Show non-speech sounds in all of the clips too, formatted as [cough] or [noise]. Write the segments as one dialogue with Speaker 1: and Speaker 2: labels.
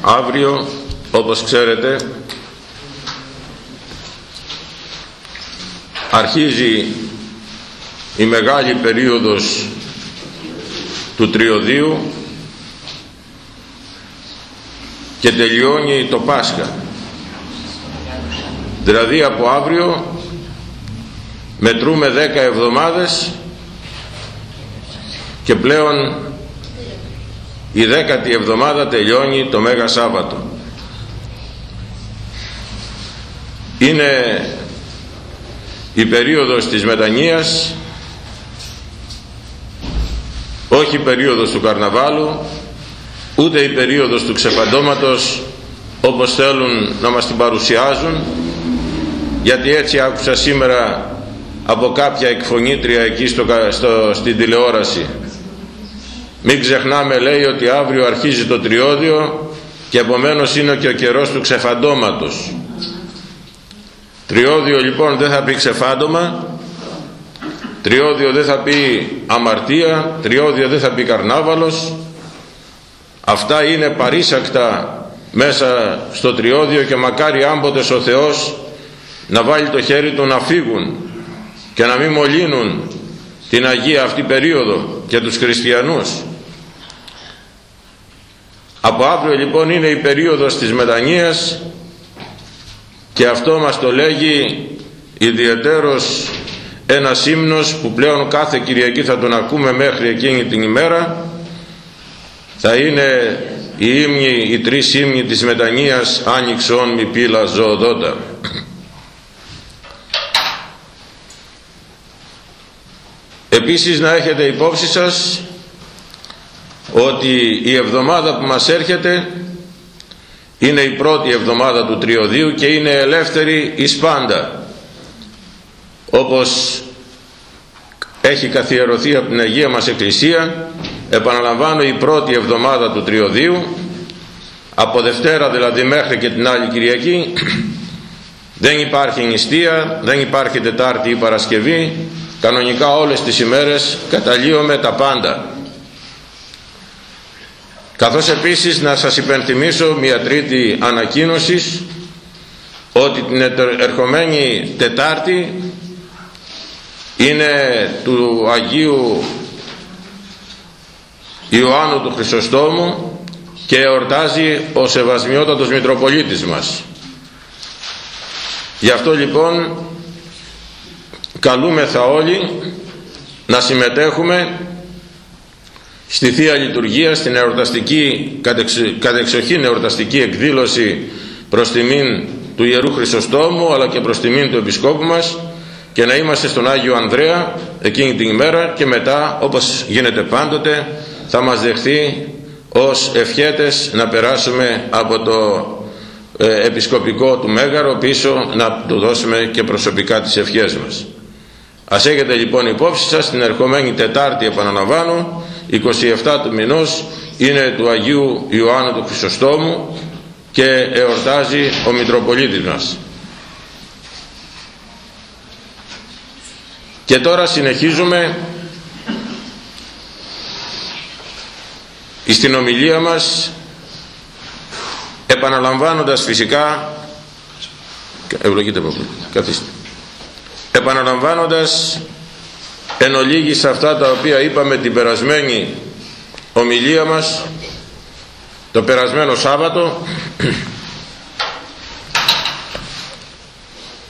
Speaker 1: Αύριο, όπως ξέρετε, αρχίζει η μεγάλη περίοδος του τριωδίου και τελειώνει το Πάσχα. Δηλαδή από αύριο μετρούμε δέκα εβδομάδες και πλέον η δέκατη εβδομάδα τελειώνει το Μέγα Σάββατο. Είναι η περίοδος της μετανοίας όχι η περίοδος του καρναβάλου ούτε η περίοδος του ξεπαντώματος όπως θέλουν να μας την παρουσιάζουν γιατί έτσι άκουσα σήμερα από κάποια εκφωνήτρια εκεί στο, στο, στην τηλεόραση μην ξεχνάμε λέει ότι αύριο αρχίζει το τριώδιο και επομένως είναι και ο καιρός του ξεφαντώματος. Τριώδιο λοιπόν δεν θα πει ξεφάντωμα. Τριώδιο δεν θα πει αμαρτία. Τριώδιο δεν θα πει καρνάβαλος. Αυτά είναι παρήσακτα μέσα στο τριώδιο και μακάρι άμποτες ο Θεός να βάλει το χέρι του να φύγουν και να μην μολύνουν την Αγία αυτή περίοδο και τους χριστιανούς από αύριο λοιπόν είναι η περίοδος της μετανοίας και αυτό μας το λέγει ιδιαιτέρως ένας ύμνος που πλέον κάθε Κυριακή θα τον ακούμε μέχρι εκείνη την ημέρα. Θα είναι η ύμνη, οι τρεις ύμνοι της μετανοίας άνοιξον μη πύλα ζωοδότα. Επίσης να έχετε υπόψη σας ότι η εβδομάδα που μας έρχεται είναι η πρώτη εβδομάδα του τριωδίου και είναι ελεύθερη εις πάντα. Όπως έχει καθιερωθεί από την Αγία μας Εκκλησία επαναλαμβάνω η πρώτη εβδομάδα του τριωδίου από Δευτέρα δηλαδή μέχρι και την άλλη Κυριακή [clears throat] δεν υπάρχει νηστεία, δεν υπάρχει Τετάρτη ή Παρασκευή. Κανονικά όλες τις ημέρες καταλύουμε τα πάντα καθώς επίσης να σας υπενθυμίσω μια τρίτη ανακοίνωση ότι την ερχομένη Τετάρτη είναι του Αγίου Ιωάννου του Χρυσοστόμου και εορτάζει ο Σεβασμιότατος Μητροπολίτης μας. Γι' αυτό λοιπόν καλούμεθα όλοι να συμμετέχουμε στη Θεία Λειτουργία στην εορταστική κατεξοχήν εορταστική εκδήλωση προς τιμήν του Ιερού Χρυσοστόμου αλλά και προς τιμήν του Επισκόπου μας και να είμαστε στον Άγιο Ανδρέα εκείνη την ημέρα και μετά όπως γίνεται πάντοτε θα μας δεχθεί ως ευχέτες να περάσουμε από το ε, επισκοπικό του Μέγαρο πίσω να του δώσουμε και προσωπικά τις ευχές μας. Ας έχετε λοιπόν υπόψη σας την ερχομένη Τετάρτη επαναλαμβάνω 27 του μηνός είναι του Αγίου Ιωάννου του Χρυσοστόμου και εορτάζει ο Μητροπολίτης μας. Και τώρα συνεχίζουμε στην ομιλία μας επαναλαμβάνοντας φυσικά ευλογείτε καθίστε επαναλαμβάνοντας εν ολίγης αυτά τα οποία είπαμε την περασμένη ομιλία μας το περασμένο Σάββατο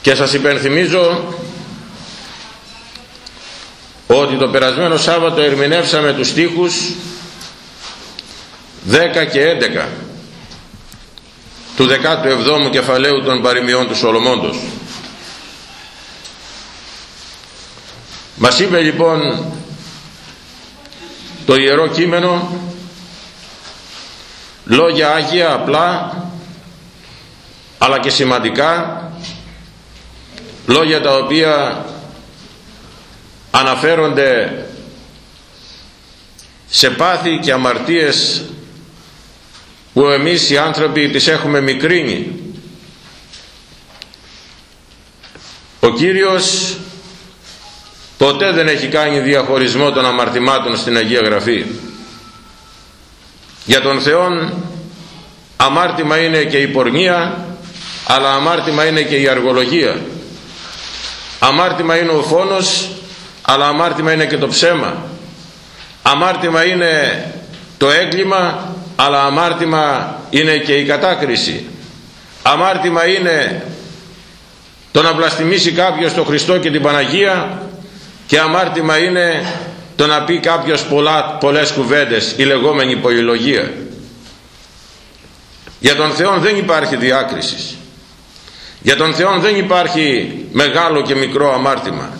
Speaker 1: και σας υπενθυμίζω ότι το περασμένο Σάββατο ερμηνεύσαμε τους στίχους 10 και 11 του 17ου κεφαλαίου των παροιμιών του Σολομώντος Μας είπε λοιπόν το Ιερό Κείμενο λόγια Άγια απλά αλλά και σημαντικά λόγια τα οποία αναφέρονται σε πάθη και αμαρτίες που εμείς οι άνθρωποι τις έχουμε μικρύνει. Ο Κύριος ποτέ δεν έχει κάνει διαχωρισμό των αμαρτημάτων στην Αγία Γραφή. Για τον Θεό αμάρτημα είναι και η πορνεία αλλά αμάρτημα είναι και η αργολογία. Αμάρτημα είναι ο φόνος αλλά αμάρτημα είναι και το ψέμα. Αμάρτημα είναι το έγκλημα αλλά αμάρτημα είναι και η κατάκριση. Αμάρτημα είναι το να βλαστημίσει κάποιος τον Χριστό και την Παναγία και αμάρτημα είναι το να πει κάποιος πολλά, πολλές κουβέντες η λεγόμενη πολυλογία για τον Θεό δεν υπάρχει διάκρισης. Για τον Θεό δεν υπάρχει μεγάλο και μικρό αμάρτημα.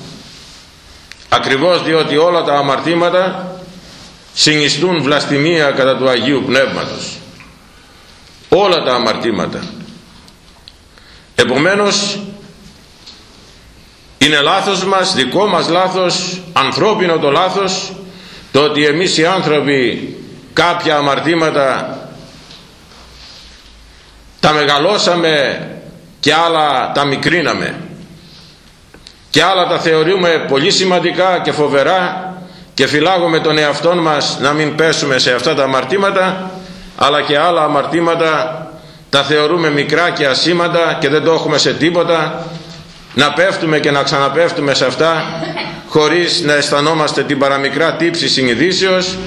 Speaker 1: Ακριβώς διότι όλα τα αμαρτήματα συνιστούν βλαστημία κατά του Αγίου Πνεύματος. Όλα τα αμαρτήματα. Επομένως είναι λάθος μας, δικό μας λάθος, ανθρώπινο το λάθος, το ότι εμείς οι άνθρωποι κάποια αμαρτήματα τα μεγαλώσαμε και άλλα τα μικρίναμε και άλλα τα θεωρούμε πολύ σημαντικά και φοβερά και φυλάγουμε τον εαυτό μας να μην πέσουμε σε αυτά τα αμαρτήματα αλλά και άλλα αμαρτήματα τα θεωρούμε μικρά και ασήμαντα και δεν το έχουμε σε τίποτα να πέφτουμε και να ξαναπέφτουμε σε αυτά χωρίς να αισθανόμαστε την παραμικρά τύψη συνειδήσεως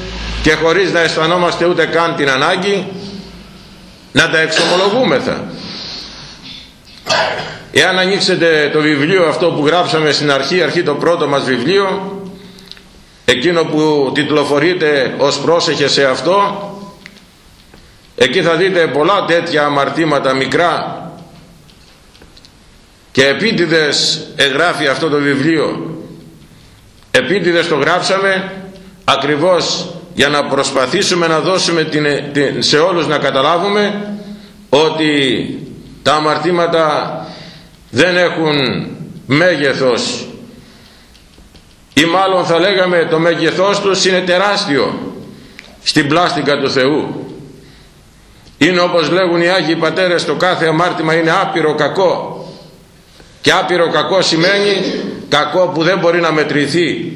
Speaker 1: και χωρίς να αισθανόμαστε ούτε καν την ανάγκη να τα εξομολογούμεθα. Εάν ανοίξετε το βιβλίο αυτό που γράψαμε στην αρχή αρχή το πρώτο μας βιβλίο εκείνο που τιτλοφορείται ως πρόσεχε σε αυτό εκεί θα δείτε πολλά τέτοια αμαρτήματα μικρά και επίτηδες εγγράφει αυτό το βιβλίο. Επίτηδες το γράψαμε ακριβώς για να προσπαθήσουμε να δώσουμε την, την, σε όλους να καταλάβουμε ότι τα αμαρτήματα δεν έχουν μέγεθος ή μάλλον θα λέγαμε το μέγεθός τους είναι τεράστιο στην πλάστικα του Θεού. Είναι όπως λέγουν οι Άγιοι Πατέρες το κάθε αμάρτημα είναι άπειρο κακό και άπειρο κακό σημαίνει κακό που δεν μπορεί να μετρηθεί.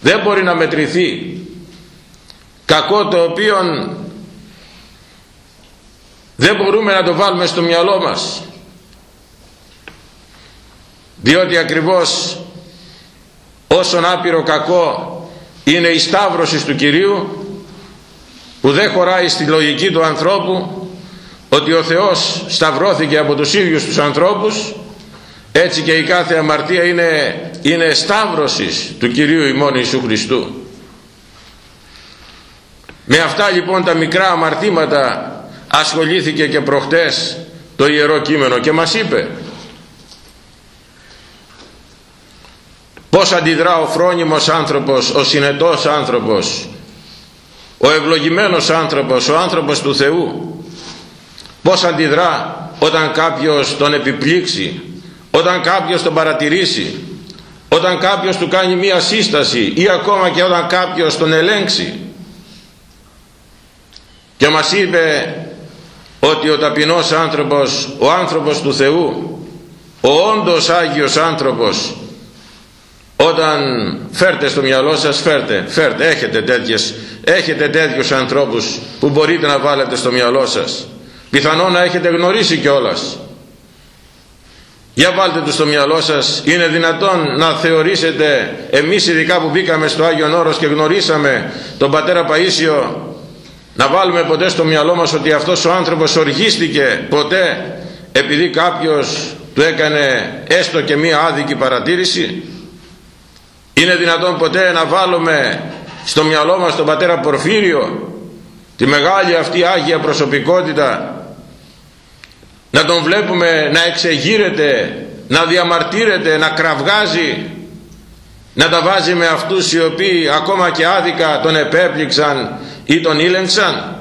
Speaker 1: Δεν μπορεί να μετρηθεί. Κακό το οποίο δεν μπορούμε να το βάλουμε στο μυαλό μας. Διότι ακριβώς όσον άπειρο κακό είναι η σταύρωσης του Κυρίου που δεν χωράει στη λογική του ανθρώπου ότι ο Θεός σταυρώθηκε από τους ίδιους τους ανθρώπους έτσι και η κάθε αμαρτία είναι, είναι σταύρωσης του Κυρίου ημών Ιησού Χριστού. Με αυτά λοιπόν τα μικρά αμαρτήματα ασχολήθηκε και προχτές το Ιερό Κείμενο και μας είπε πως αντιδρά ο φρόνιμος άνθρωπος, ο συνετός άνθρωπος ο ευλογημένος άνθρωπος, ο άνθρωπος του Θεού. Πως αντιδρά όταν κάποιος τον επιπλήξει όταν κάποιος τον παρατηρήσει όταν κάποιος του κάνει μία σύσταση ή ακόμα και όταν κάποιος τον ελέγξει. Και μας είπε ότι ο ταπεινός άνθρωπος ο άνθρωπος του Θεού ο όντως Άγιος άνθρωπος όταν φέρτε στο μυαλό σας φέρτε, φέρτε έχετε, τέτοιες, έχετε τέτοιους ανθρώπους που μπορείτε να βάλετε στο μυαλό σας. Πιθανόν να έχετε γνωρίσει κιόλας για βάλτε το στο μυαλό σας, είναι δυνατόν να θεωρήσετε εμείς ειδικά που μπήκαμε στο Άγιο Όρος και γνωρίσαμε τον πατέρα Παΐσιο να βάλουμε ποτέ στο μυαλό μας ότι αυτός ο άνθρωπος οργίστηκε ποτέ επειδή κάποιος του έκανε έστω και μία άδικη παρατήρηση. Είναι δυνατόν ποτέ να βάλουμε στο μυαλό μας τον πατέρα Πορφύριο τη μεγάλη αυτή Άγια προσωπικότητα να τον βλέπουμε να εξεγείρεται να διαμαρτύρεται, να κραυγάζει να τα βάζει με αυτούς οι οποίοι ακόμα και άδικα τον επέπληξαν ή τον ήλεγξαν.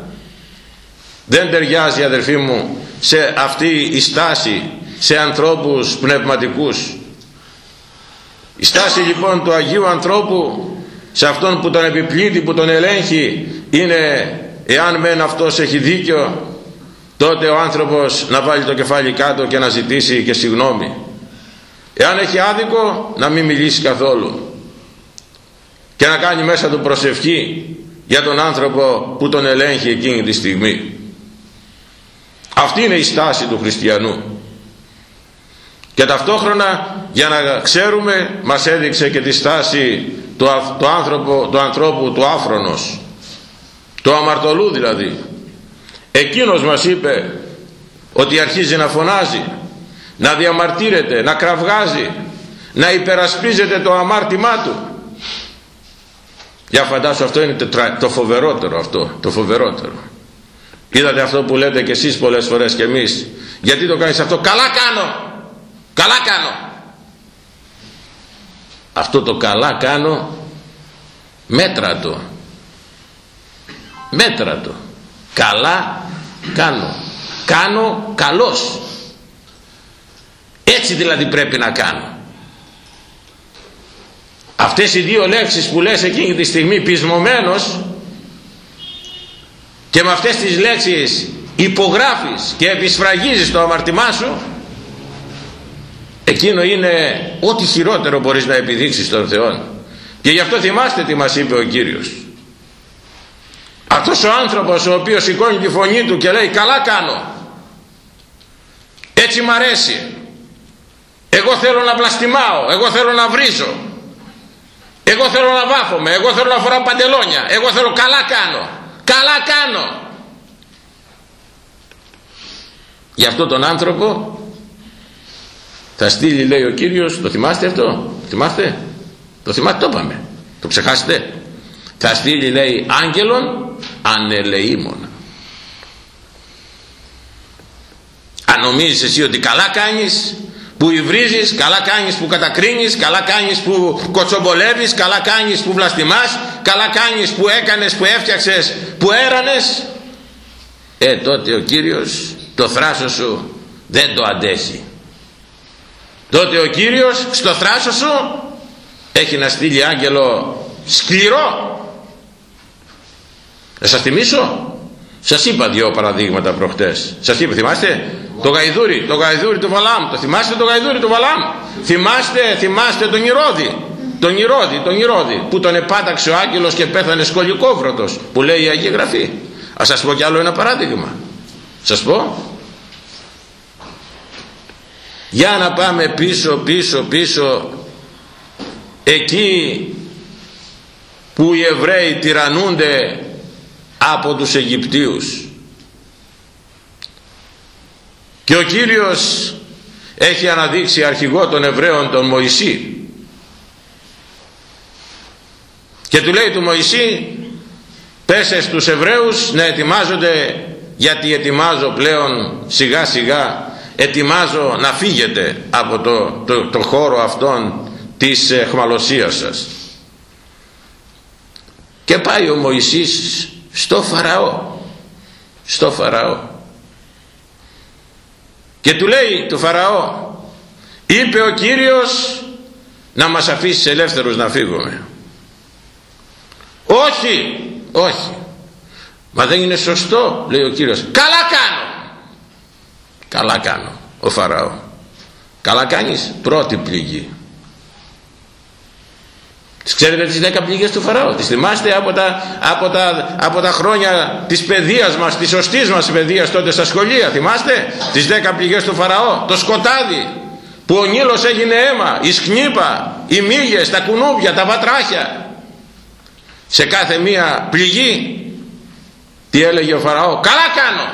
Speaker 1: Δεν ταιριάζει αδερφοί μου σε αυτή η στάση σε ανθρώπους πνευματικούς. Η στάση λοιπόν του Αγίου ανθρώπου σε αυτόν που τον επιπλήττει, που τον ελέγχει είναι εάν μεν αυτός έχει δίκιο τότε ο άνθρωπος να βάλει το κεφάλι κάτω και να ζητήσει και συγνώμη. Εάν έχει άδικο να μην μιλήσει καθόλου. Και να κάνει μέσα του προσευχή για τον άνθρωπο που τον ελέγχει εκείνη τη στιγμή. Αυτή είναι η στάση του χριστιανού. Και ταυτόχρονα για να ξέρουμε μας έδειξε και τη στάση του, του, άνθρωπου, του ανθρώπου του άφρονος. Του αμαρτωλού δηλαδή εκείνος μας είπε ότι αρχίζει να φωνάζει να διαμαρτύρεται, να κραυγάζει να υπερασπίζεται το αμάρτημά του. Για φαντάσου αυτό είναι το φοβερότερο αυτό το φοβερότερο. Είδατε αυτό που λέτε και εσείς πολλές φορές και εμείς. Γιατί το κάνεις αυτό; Καλά κάνω! Καλά κάνω! Αυτό το καλά κάνω μέτρα το. Μέτρα το καλά κάνω. Κάνω καλός έτσι δηλαδή πρέπει να κάνω. Αυτές οι δύο λέξεις που λες εκείνη τη στιγμή πεισμωμένος και με αυτές τις λέξεις υπογράφεις και επισφραγίζεις το αμαρτημά σου εκείνο είναι ό,τι χειρότερο μπορείς να επιδείξεις τον Θεό και γι' αυτό θυμάστε τι μας είπε ο Κύριος αυτός ο άνθρωπος ο οποίος σηκώνει τη φωνή του και λέει καλά κάνω έτσι μ' αρέσει. Εγώ θέλω να βλαστημάω εγώ θέλω να βρίζω. Εγώ θέλω να βάφομαι εγώ θέλω να φοράω παντελόνια εγώ θέλω καλά κάνω καλά κάνω για αυτό τον άνθρωπο θα στείλει λέει ο Κύριος το θυμάστε αυτό θυμάστε το θυμάστε το είπαμε το ξεχάσετε θα στείλει λέει άγγελον ανελεήμονα αν νομίζεις εσύ ότι καλά κάνεις που υβρίζεις, καλά κάνεις που κατακρίνεις, καλά κάνεις που κοτσομπολεύεις, καλά κάνεις που βλαστημάς, καλά κάνεις που έκανες, που έφτιαξες, που έρανες, ε τότε ο Κύριος το θράσο σου δεν το αντέσει. Τότε ο Κύριος στο θράσο σου έχει να στείλει άγγελο σκληρό. Θα σας θυμίσω, σας είπα δύο παραδείγματα προχτές. Σας είπα, θυμάστε, το γαϊδούρι, το γαϊδούρι του Βαλάμ. Το θυμάστε το γαϊδούρι του Βαλάμ; Θυμάστε, θυμάστε τον Ηρώδη. Τον Ηρώδη, τον Ηρώδη που τον επάταξε ο άγγελος και πέθανε σκολικόβρωτος που λέει η Αγία Γραφή. Ας σας πω κι άλλο ένα παράδειγμα. Σας πω. Για να πάμε πίσω, πίσω, πίσω εκεί που οι Εβραίοι τυραννούνται από τους Αιγυπτίους. Και ο Κύριος έχει αναδείξει αρχηγό των Εβραίων τον Μωυσή. Και του λέει του Μωυσή πέσε στους Εβραίους να ετοιμάζονται γιατί ετοιμάζω πλέον σιγά σιγά ετοιμάζω να φύγετε από το, το, το χώρο αυτόν της εχμαλωσίας σας και πάει ο Μωυσής στο Φαραώ. Στο Φαραώ. Και του λέει του Φαραώ είπε ο Κύριος να μας αφήσει ελεύθερους να φύγουμε. Όχι όχι. Μα δεν είναι σωστό λέει ο Κύριος. Καλά κάνω. Καλά κάνω ο Φαραώ. Καλά κάνεις πρώτη πληγή Τις ξέρετε τις δέκα πληγές του Φαραώ. Τις θυμάστε από τα, από, τα, από τα χρόνια της παιδείας μας, της σωστής μας παιδείας τότε στα σχολεία. Θυμάστε; Τις δέκα πληγές του Φαραώ. Το σκοτάδι που ο Νείλος έγινε αίμα, η σκνήπα, οι μύγες, τα κουνούμπια, τα βατράχια. Σε κάθε μία πληγή τι έλεγε ο Φαραώ. Καλά κάνω.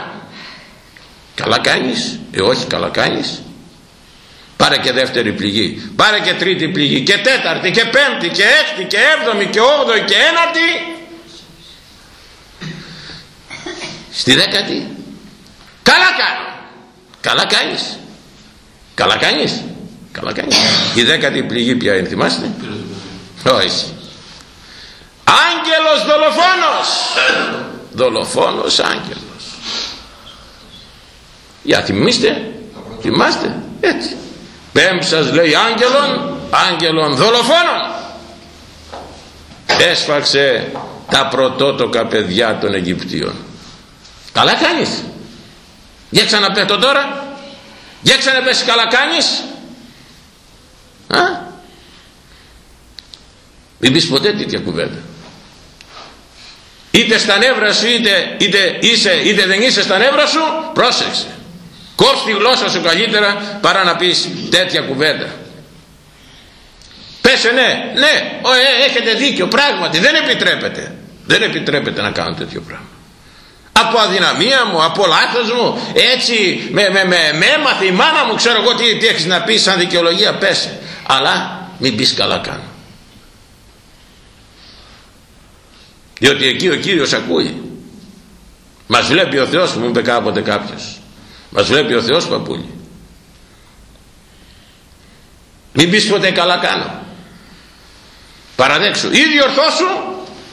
Speaker 1: Καλά κάνεις. Ε όχι καλά κάνεις πάρε και δεύτερη πληγή. Πάρε και τρίτη πληγή. Και τέταρτη και πέμπτη και έκτη και έβδομη και όγδοη και ένατη στη δέκατη. Καλά κάνω καλά κάνεις. Καλά κάνεις. Καλά κάνεις. Η δέκατη πληγή ποια είναι θυμάστε; Όχι. Άγγελος δολοφόνος. Δολοφόνος άγγελος. Για θυμίστε θυμάστε; Έτσι πέμψας λέει άγγελον άγγελον δολοφόνων. Έσφαξε τα πρωτότοκα παιδιά των Αιγυπτίων. Καλά κάνεις. Για ξαναπέτω τώρα. Για ξαναπέσει καλά κάνεις. Α; Μην πεις ποτέ τέτοια κουβέντα. Είτε στα νεύρα σου είτε, είτε είσαι είτε δεν είσαι στα νεύρα σου πρόσεξε. Κόψ τη γλώσσα σου καλύτερα παρά να πεις τέτοια κουβέντα. Πέσε ναι, ναι, ε, έχετε δίκιο, πράγματι δεν επιτρέπεται. Δεν επιτρέπεται να κάνω τέτοιο πράγμα. Από αδυναμία μου, από λάθος μου, έτσι με, με, με, με έμαθε η μάνα μου, ξέρω εγώ τι, τι έχεις να πεις σαν δικαιολογία, πέσε. Αλλά μην πεις καλά κάνω. Διότι εκεί ο Κύριος ακούει. Μας βλέπει ο Θεός μου είπε κάποτε κάποιος. Μας βλέπει ο Θεός παππούλη. Μην πεις ποτέ καλά κάνω. Παραδέξου. Ή διορθώσου.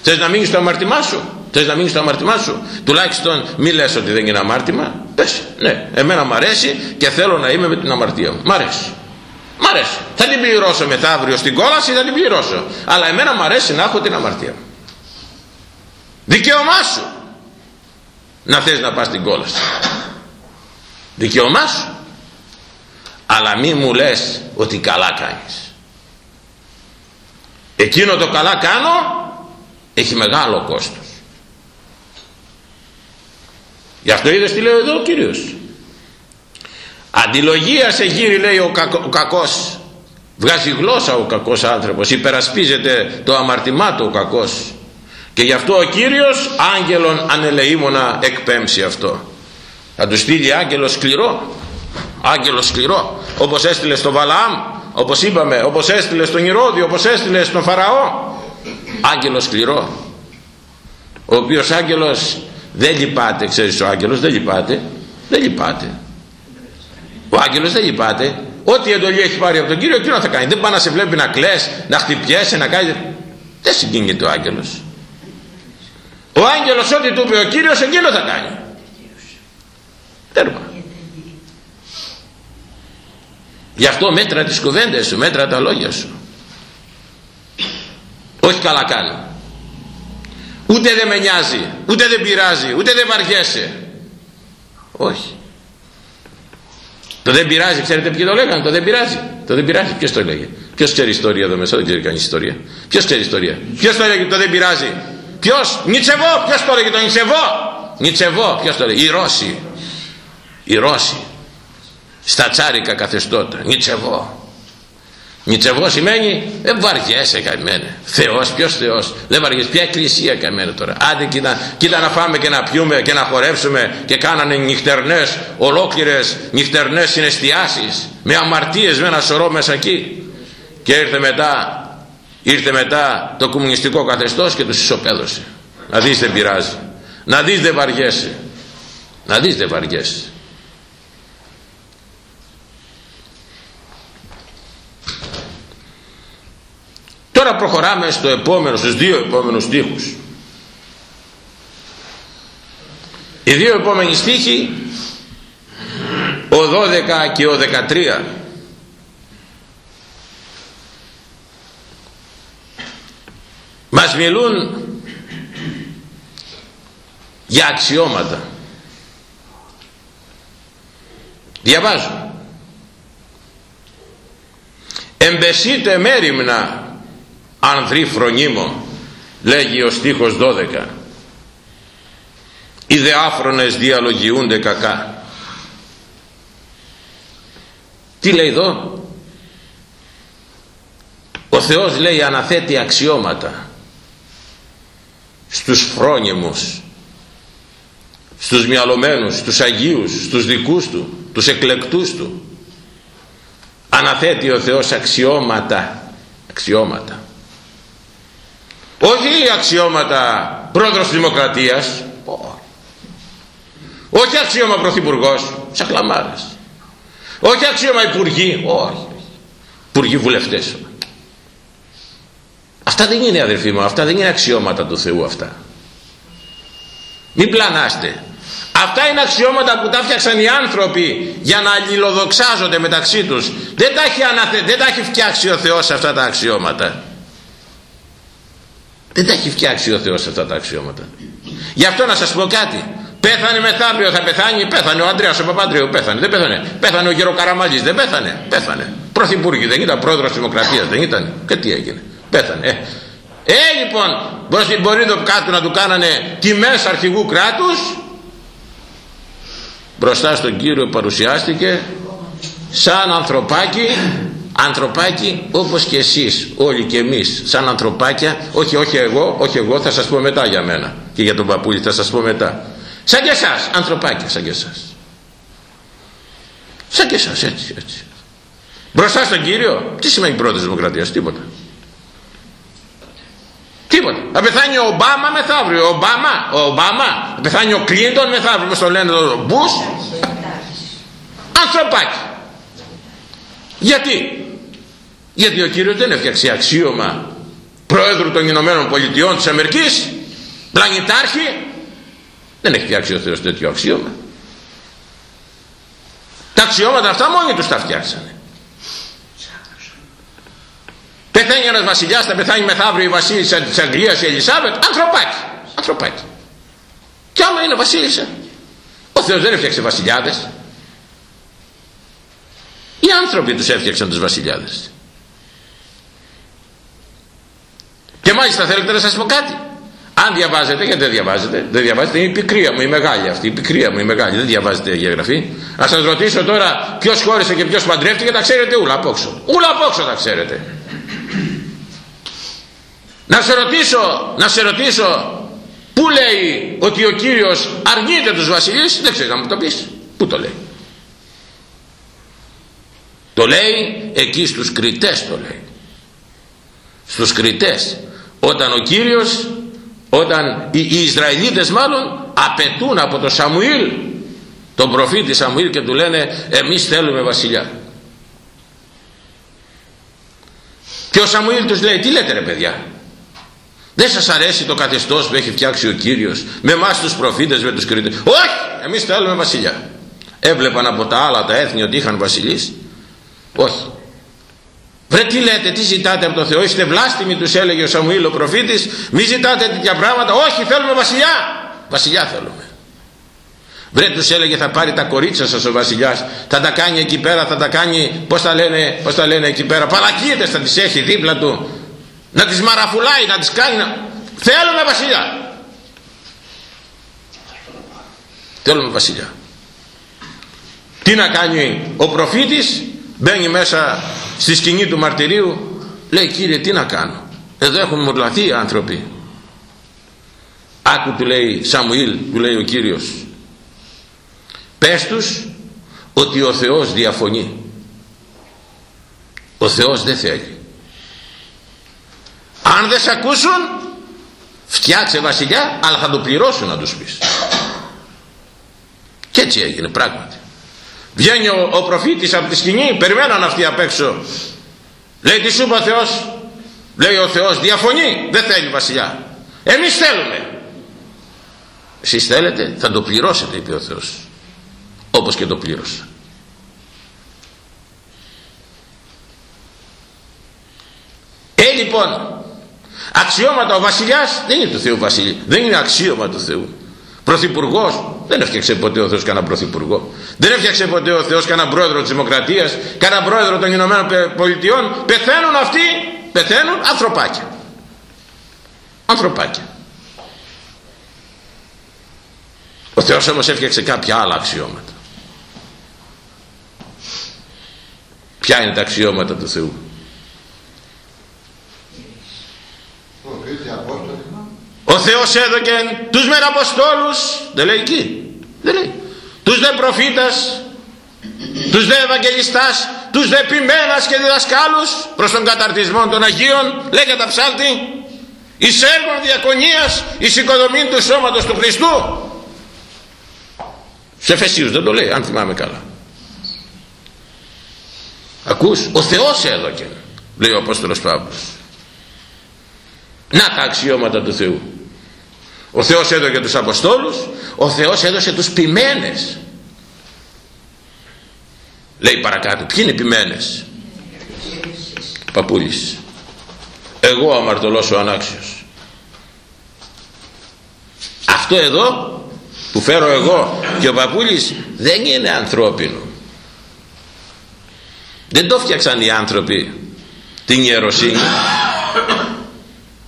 Speaker 1: Θες να μείνεις στο αμαρτημά σου. Θες να μείνεις στο αμαρτημά σου. Τουλάχιστον μη λες ότι δεν είναι αμάρτημα. Πες. Ναι. Εμένα μου αρέσει και θέλω να είμαι με την αμαρτία μου. Μ' αρέσει. Μ' αρέσει. Θα την πληρώσω αύριο στην κόλαση θα την πληρώσω. Αλλά εμένα μου αρέσει να έχω την αμαρτία μου. Δικαίωμά σου να θες να πας στην κόλαση. Δικαίωμά σου. Αλλά μη μου λες ότι καλά κάνεις. Εκείνο το καλά κάνω έχει μεγάλο κόστος. Γι' αυτό είδες τι λέει εδώ ο Κύριος. Αντιλογία σε γύρι λέει ο, κακ, ο κακός. Βγάζει γλώσσα ο κακός άνθρωπος. Υπερασπίζεται το αμαρτημά του ο κακός. Και γι' αυτό ο Κύριος άγγελον ανελεήμονα εκπέμψει αυτό θα τους στείλει άγγελο σκληρό. Άγγελο σκληρό. Όπως έστειλε στο Βαλαάμ όπως είπαμε όπως έστειλε στον Ηρώδη όπως έστειλε στον Φαραώ. Άγγελο σκληρό. Ο οποίος άγγελος δεν λυπάται ξέρεις ο άγγελος δεν λυπάται. Δεν λυπάται. Ο άγγελος δεν λυπάται. Ό,τι εντολή έχει πάρει από τον Κύριο εκείνο θα κάνει. Δεν πάει να σε βλέπει να κλαις να χτυπιέσαι να κάνεις. Δεν συγκίνεται ο άγγελος. Ο άγγελος ό,τι του είπε ο Κύριος εκείνο θα κάνει τέρμα Γι' αυτό μέτρα τις κουβέντες σου, μέτρα τα λόγια σου. Όχι καλά κάνω. Ούτε δεν με νοιάζει, ούτε δεν πειράζει, ούτε δεν βαριέσαι. Όχι. Το δεν πειράζει, ξέρετε ποιοι το λέγανε, το δεν πειράζει. Το δεν πειράζει, ποιος το έλεγε. Ποιος ξέρει ιστορία εδώ μέσα, δεν ξέρει κανείς ιστορία. Ποιος ξέρει ιστορία. Ποιος το έλεγε το δεν πειράζει. Ποιος, Νιτσεβό, ποιος το έλεγε το Νιτσεβό. Νιτσεβό, ποιος το έλεγε. Οι Ρώσοι. Οι Ρώσοι. Στα τσάρικα καθεστώτα νιτσεβό. Νιτσεβό σημαίνει δεν βαριέσαι καημένε. Θεός ποιος Θεός. Δεν βαριέσαι. Ποια εκκλησία καημένε τώρα. Άντε κοίτα, κοίτα να φάμε και να πιούμε και να χορέψουμε και κάνανε νυχτερνές ολόκληρες νυχτερνές συναισθιάσεις με αμαρτίες με ένα σωρό μέσα εκεί και ήρθε μετά ήρθε μετά το κομμουνιστικό καθεστώς και τους ισοπαίδωσε. Να δεις δεν πειράζει. Να δεις δεν βαριέσαι. Να δεις δεν βαριέσαι Τώρα προχωράμε στο επόμενο, στους δύο επόμενους στίχους. Οι δύο επόμενοι στίχοι, ο 12 και ο 13, μας μιλούν για αξιώματα. Διαβάζω. Εμπεσίτε μέρημνα ανδρή φρονίμων λέγει ο στίχος 12 οι δεάφρονες διαλογιούνται κακά τι λέει εδώ; Ο Θεός λέει αναθέτει αξιώματα στους φρόνιμους στους μυαλωμένους, στους Αγίους, στους δικούς του, τους εκλεκτούς του. Αναθέτει ο Θεός αξιώματα αξιώματα όχι αξιώματα πρόεδρος της Δημοκρατίας. Όχι αξίωμα πρωθυπουργός σακλαμάρες. Όχι αξίωμα υπουργοί όχι. Υπουργοί βουλευτές. Αυτά δεν είναι αδερφοί μου αυτά δεν είναι αξιώματα του Θεού αυτά. Μην πλανάστε. Αυτά είναι αξιώματα που τα φτιάξαν οι άνθρωποι για να αλληλοδοξάζονται μεταξύ τους. Δεν τα έχει, αναθε... δεν τα έχει φτιάξει ο Θεός αυτά τα αξιώματα δεν τα έχει φτιάξει ο Θεός αυτά τα αξιώματα. Γι' αυτό να σας πω κάτι. Πέθανε μεθαύριο, θα πεθάνει, πέθανε ο Αντρέας ο Παπαντρέου, πέθανε, δεν πέθανε. Πέθανε ο Γεροκαραμαλής, δεν πέθανε, πέθανε. πρωθυπουργοί δεν ήταν πρόεδρος της Δημοκρατίας δεν ήταν και τι έγινε πέθανε ε, ε λοιπόν μπορείς το κάτω να του κάνανε τιμές αρχηγού κράτους μπροστά στον Κύριο παρουσιάστηκε σαν ανθρωπάκι ανθρωπάκι όπως και εσείς όλοι και εμείς σαν ανθρωπάκια όχι όχι εγώ όχι εγώ θα σας πω μετά για μένα και για τον παππούλη θα σας πω μετά. Σαν και εσάς ανθρωπάκια σαν και εσάς. Σαν και εσάς έτσι έτσι. Μπροστά στον Κύριο τι σημαίνει πρώτη δημοκρατίας τίποτα. Τίποτα. Θα πεθάνει ο Ομπάμα μεθαύριο ο Ομπάμα ο Ομπάμα. Θα πεθάνει ο Κλίντον μεθαύριο όπως το λένε ο Μπούς. Ανθρωπάκι. Γιατί; Γιατί ο Κύριος δεν έφτιαξε αξίωμα πρόεδρου των Ηνωμένων Πολιτειών της Αμερικής πλανητάρχη. Δεν έχει φτιάξει ο Θεός τέτοιο αξίωμα. Τα αξιώματα αυτά μόνοι τους τα φτιάξανε. Πεθαίνει ένας βασιλιάς θα πεθάνει μεθαύριο η βασίλισσα της Αγγλίας η Ελισάβετ. Ανθρωπάκι ανθρωπάκι. Και άμα είναι βασίλισσα. Ο Θεός δεν έφτιαξε βασιλιάδες. Οι άνθρωποι τους έφτιαξαν τους βασιλιάδες Και μάλιστα θέλετε να σας πω κάτι. Αν διαβάζετε, γιατί δεν διαβάζετε, δεν διαβάζετε, είναι η πικρία μου, η μεγάλη αυτή, η πικρία μου, η μεγάλη, δεν διαβάζετε γεωγραφή. Να σας ρωτήσω τώρα ποιος χώρισε και ποιος παντρεύτηκε, τα ξέρετε ούλα απόξω. Ούλα απόξω τα ξέρετε. Να σε ρωτήσω, να σε ρωτήσω, πού λέει ότι ο Κύριος αρνείται τους βασιλείς, δεν ξέρω να μου το πεις. Πού το λέει. Το λέει εκεί στους κριτές το λέει. Στους κριτές όταν ο Κύριος όταν οι, οι Ισραηλίτες μάλλον απαιτούν από τον Σαμουήλ τον προφήτη Σαμουήλ και του λένε εμείς θέλουμε βασιλιά και ο Σαμουήλ τους λέει τι λέτε ρε παιδιά δεν σας αρέσει το καθεστώς που έχει φτιάξει ο Κύριος με εμάς τους προφήτες με τους κριτές; Όχι εμείς θέλουμε βασιλιά έβλεπαν από τα άλλα τα έθνη ότι είχαν βασιλείς όχι Βρε τι λέτε, τι ζητάτε από τον Θεό, είστε βλάστημοι τους έλεγε ο Σαμουήλ ο προφήτης, μη ζητάτε τέτοια πράγματα, όχι θέλουμε βασιλιά, βασιλιά θέλουμε. Βρε τους έλεγε θα πάρει τα κορίτσια σας ο βασιλιάς, θα τα κάνει εκεί πέρα, θα τα κάνει, πώς τα λένε, πώς τα λένε εκεί πέρα, παλακίδες θα τις έχει δίπλα του, να τις μαραφουλάει, να τις κάνει, να... θέλουμε βασιλιά. Θέλουμε βασιλιά. Τι να κάνει ο προφήτης, μπαίνει μέσα στη σκηνή του μαρτυρίου λέει κύριε τι να κάνω; Εδώ έχουν μορλαθεί οι άνθρωποι άκου του λέει Σαμουήλ του λέει ο Κύριος. Πες τους ότι ο Θεός διαφωνεί ο Θεός δεν θέλει. Αν δεν σε ακούσουν φτιάξε βασιλιά αλλά θα το πληρώσουν να τους πεις. Και έτσι έγινε πράγματι Βγαίνει ο, ο προφήτης από τη σκηνή, περιμέναν αυτοί απ' έξω. Λέει τι σου είπε ο Θεός; Λέει ο Θεός διαφωνεί, δεν θέλει βασιλιά. Εμείς θέλουμε. Εσείς θέλετε, θα το πληρώσετε είπε ο Θεός. Όπως και το πλήρωσα. Ε λοιπόν, αξιώματα ο βασιλιάς δεν είναι του Θεού βασιλεί, δεν είναι αξίωμα του Θεού. Πρωθυπουργός. Δεν έφτιαξε ποτέ ο Θεός κανένα πρωθυπουργό. Δεν έφτιαξε ποτέ ο Θεός κανένα πρόεδρο της Δημοκρατίας, κανένα πρόεδρο των Ηνωμένων Πολιτειών. Πεθαίνουν αυτοί, πεθαίνουν ανθρωπάκια. Ανθρωπάκια. Ο Θεός όμως έφτιαξε κάποια άλλα αξιώματα. Ποια είναι τα αξιώματα του Θεού; ο Θεός έδωκε τους μεν Αποστόλους δεν λέει εκεί δεν λέει. Τους δε προφήτας τους δε Ευαγγελιστάς τους δε ποιμένας και διδασκάλους προς τον καταρτισμό των Αγίων λέγεται τα ψάλτη. Εις έργων διακονίας εις οικοδομή του σώματος του Χριστού. Σε Εφεσίους δεν το λέει αν θυμάμαι καλά. Ακούς ο Θεός έδωκε λέει ο Απόστολος Παύλος. Να τα αξιώματα του Θεού ο Θεός έδωσε τους Αποστόλους ο Θεός έδωσε τους ποιμένες. Λέει παρακάτω ποιοι είναι οι ποιμένες; Παππούλης. Εγώ αμαρτωλός ο ανάξιος. Αυτό εδώ που φέρω εγώ και ο παππούλης δεν είναι ανθρώπινο. Δεν το φτιάξαν οι άνθρωποι την ιεροσύνη.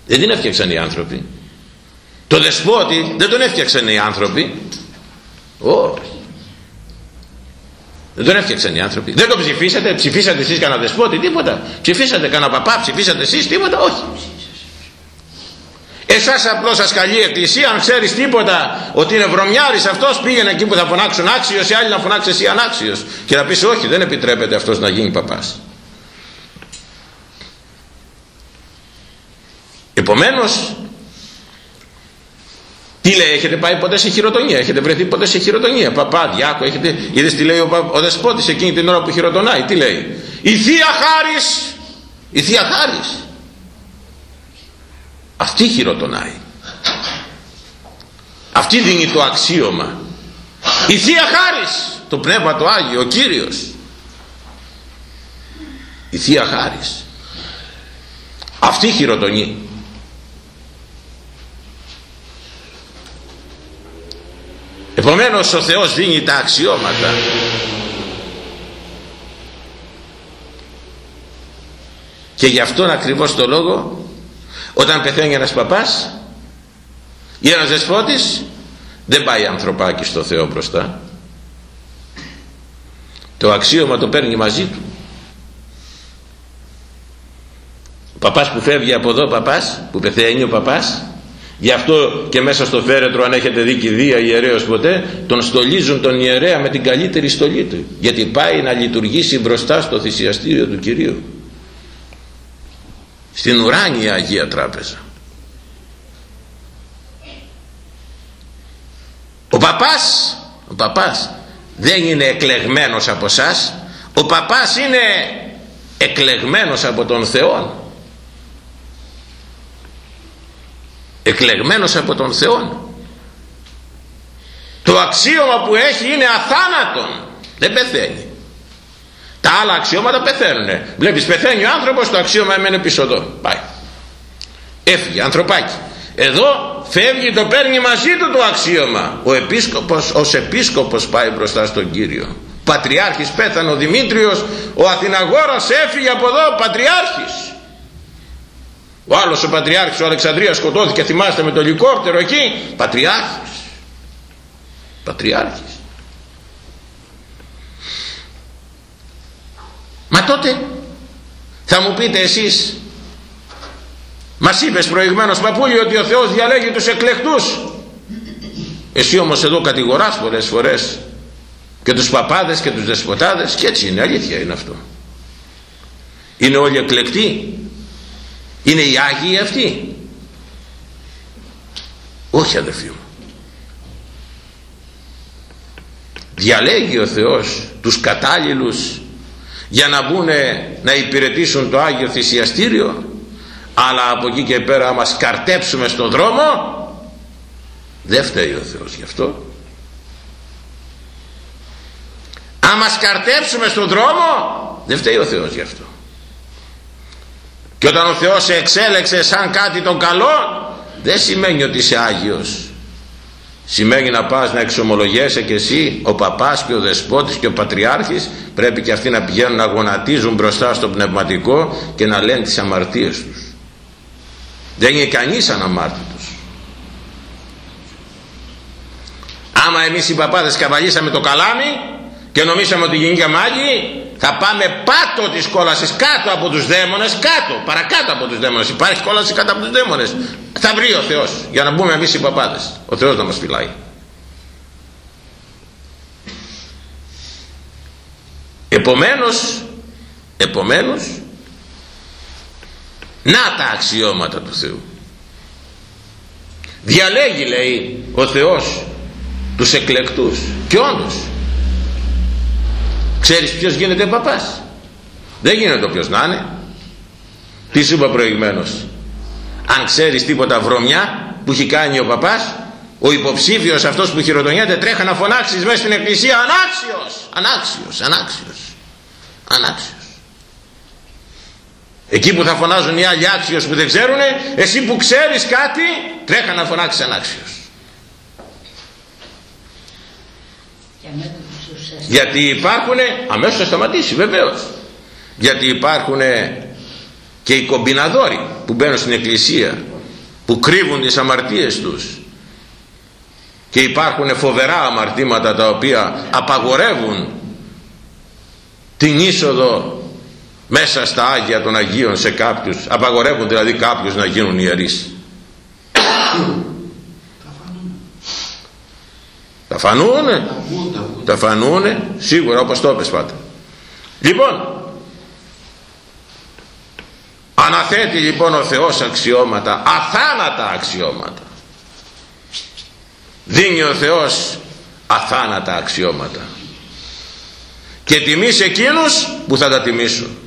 Speaker 1: Δεν την έφτιαξαν οι άνθρωποι το δεσπότη δεν τον έφτιαξαν οι άνθρωποι. Όχι δεν τον έφτιαξαν οι άνθρωποι. Δεν το ψηφίσατε. Ψηφίσατε εσείς κανένα δεσπότη τίποτα. Ψηφίσατε κανένα παπά ψηφίσατε εσείς τίποτα. Όχι. Εσάς απλώς σας καλεί η εκκλησία αν ξέρεις τίποτα ότι είναι βρωμιάρης αυτός πήγαινε εκεί που θα φωνάξουν άξιος οι άλλοι να φωνάξει εσύ ανάξιος και να πεις όχι δεν επιτρέπεται αυτός να γίνει παπάς επομένως τι λέει, έχετε πάει ποτέ σε χειροτονία, έχετε βρεθεί ποτέ σε χειροτονία. Παπά, διάκο, έχετε, είδες τι λέει ο, ο δεσπότης εκείνη την ώρα που χειροτονάει, τι λέει. Η Θεία Χάρις, η Θεία Χάρις. Αυτή χειροτονάει. Αυτή δίνει το αξίωμα. Η Θεία Χάρις, το Πνεύμα το Άγιο, ο Κύριος. Η Θεία Χάρις. Αυτή χειροτονεί. Επομένως ο Θεός δίνει τα αξιώματα. Και γι' αυτόν ακριβώς το λόγο όταν πεθαίνει ένας παπάς ή ένας δεσπότης δεν πάει ανθρωπάκι στο Θεό μπροστά. Το αξίωμα το παίρνει μαζί του. Ο παπάς που φεύγει από εδώ παπάς, που πεθαίνει ο παπάς, Γι' αυτό και μέσα στο φέρετρο αν έχετε δει κηδεία ιερέως ποτέ τον στολίζουν τον ιερέα με την καλύτερη στολή του. Γιατί πάει να λειτουργήσει μπροστά στο θυσιαστήριο του Κυρίου. Στην ουράνια Αγία Τράπεζα. Ο παπάς ο παπάς δεν είναι εκλεγμένος από σας ο παπάς είναι εκλεγμένος από τον Θεό εκλεγμένος από τον Θεό. Το αξίωμα που έχει είναι αθάνατον. Δεν πεθαίνει. Τα άλλα αξιώματα πεθαίνουν βλέπεις πεθαίνει ο άνθρωπος το αξίωμα έμενε πίσω εδώ. Πάει. Έφυγε ανθρωπάκι. Εδώ φεύγει το παίρνει μαζί του το αξίωμα. Ο επίσκοπος ως επίσκοπος πάει μπροστά στον Κύριο. Πατριάρχης πέθανε ο Δημήτριος ο Αθηναγόρας έφυγε από εδώ Πατριάρχης ο άλλος ο Πατριάρχης ο Αλεξανδρίας σκοτώθηκε θυμάστε με το ελικόπτερο εκεί. Πατριάρχης. Πατριάρχης. Μα τότε θα μου πείτε εσείς μας είπες προηγουμένως παππούλη ότι ο Θεός διαλέγει τους εκλεκτούς. Εσύ όμως εδώ κατηγοράς πολλές φορές και τους παπάδες και τους δεσποτάδες και έτσι είναι αλήθεια είναι αυτό. Είναι όλοι εκλεκτοί είναι οι Άγιοι αυτοί. Όχι αδερφοί μου. Διαλέγει ο Θεός τους κατάλληλους για να μπουν να υπηρετήσουν το Άγιο Θυσιαστήριο αλλά από εκεί και πέρα μας καρτέψουμε στον δρόμο δεν φταίει ο Θεός γι' αυτό αν μας καρτέψουμε στον δρόμο δεν φταίει ο Θεός γι' αυτό και όταν ο Θεός σε εξέλεξε σαν κάτι το καλό δεν σημαίνει ότι είσαι Άγιος. Σημαίνει να πας να εξομολογέσαι και εσύ ο παπάς και ο δεσπότης και ο πατριάρχης πρέπει και αυτοί να πηγαίνουν να γονατίζουν μπροστά στο πνευματικό και να λένε τις αμαρτίες τους. Δεν είναι κανείς αναμάρτητος. Άμα εμείς οι παπάδες καβαλήσαμε το καλάμι και νομίσαμε ότι γεννήκαμε Άγιοι θα πάμε πάτο της κόλασης κάτω από τους δαίμονες κάτω παρακάτω από τους δαίμονες. Υπάρχει κόλαση κάτω από τους δαίμονες. Θα βρει ο Θεός για να μπούμε εμείς οι παπάδες. Ο Θεός να μας φυλάει. Επομένως επομένως να τα αξιώματα του Θεού. Διαλέγει λέει ο Θεός τους εκλεκτούς. Και όντως Ξέρεις ποιος γίνεται παπάς; Δεν γίνεται όποιος να είναι. Τι σου είπα προηγουμένως; Αν ξέρεις τίποτα βρωμιά που έχει κάνει ο παπάς, ο υποψήφιος αυτός που χειροτονιέται τρέχα να φωνάξεις μέσα στην εκκλησία ανάξιος, ανάξιος, ανάξιος, ανάξιος. Εκεί που θα φωνάζουν οι άλλοι άξιος που δεν ξέρουν, εσύ που ξέρεις κάτι, τρέχα να φωνάξεις ανάξιος. Γιατί υπάρχουν αμέσως θα σταματήσει βεβαίως. Γιατί υπάρχουν και οι κομπιναδόροι που μπαίνουν στην εκκλησία που κρύβουν τις αμαρτίες τους. Και υπάρχουν φοβερά αμαρτήματα τα οποία απαγορεύουν την είσοδο μέσα στα Άγια των Αγίων σε κάποιους. Απαγορεύουν δηλαδή κάποιους να γίνουν ιερείς τα φανούνε. Τα φανούνε. Σίγουρα όπως το έπες πάτε λοιπόν αναθέτει λοιπόν ο Θεός αξιώματα αθάνατα αξιώματα. Δίνει ο Θεός αθάνατα αξιώματα. Και τιμή σε εκείνους που θα τα τιμήσουν.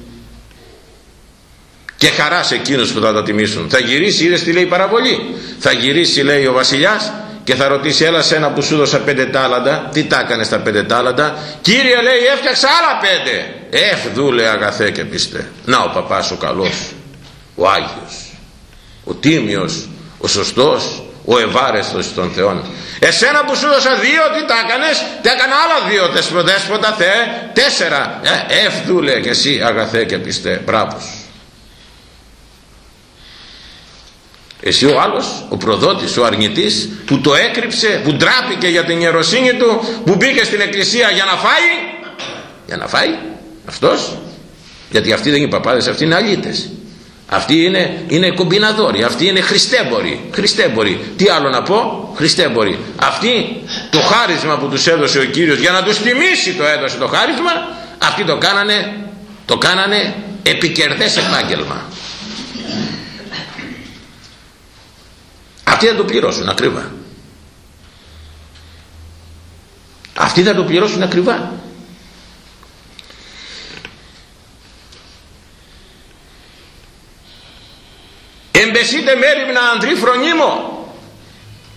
Speaker 1: Και χαράς σε εκείνους που θα τα τιμήσουν. Θα γυρίσει είδες τι λέει η παραβολή. Θα γυρίσει λέει ο βασιλιάς και θα ρωτήσει έλα σένα που σου δώσα πέντε τάλαντα. Τι τα έκανες στα πέντε τάλαντα; Κύριε λέει έφτιαξα άλλα πέντε. Εφ δούλε αγαθέ και πιστέ να ο παπάς ο καλός ο Άγιος ο Τίμιος ο Σωστός ο ευάρεστος των Θεών. Εσένα που σου δώσα δύο τι τα έκανες; Τα έκανα άλλα δύο δέσποτα Θεέ τέσσερα. Ε, εφ δούλε και εσύ αγαθέ και πιστέ μπράβος εσύ ο άλλος ο προδότης ο αρνητής που το έκρυψε που ντράπηκε για την ιεροσύνη του που μπήκε στην εκκλησία για να φάει για να φάει αυτός. Γιατί αυτοί δεν είναι παπάδες αυτοί είναι αλήτες. Αυτοί είναι, είναι κομπιναδόροι αυτοί είναι χριστέμποροι χριστέμποροι. Τι άλλο να πω χριστέμποροι. Αυτοί το χάρισμα που τους έδωσε ο Κύριος για να τους τιμήσει το έδωσε το χάρισμα αυτοί το κάνανε το κάνανε επικερδές επάγγελμα αυτοί θα το πληρώσουν ακριβά. Αυτοί θα το πληρώσουν ακριβά. Εμπεσίτε μέρημνα αντρί φρονίμο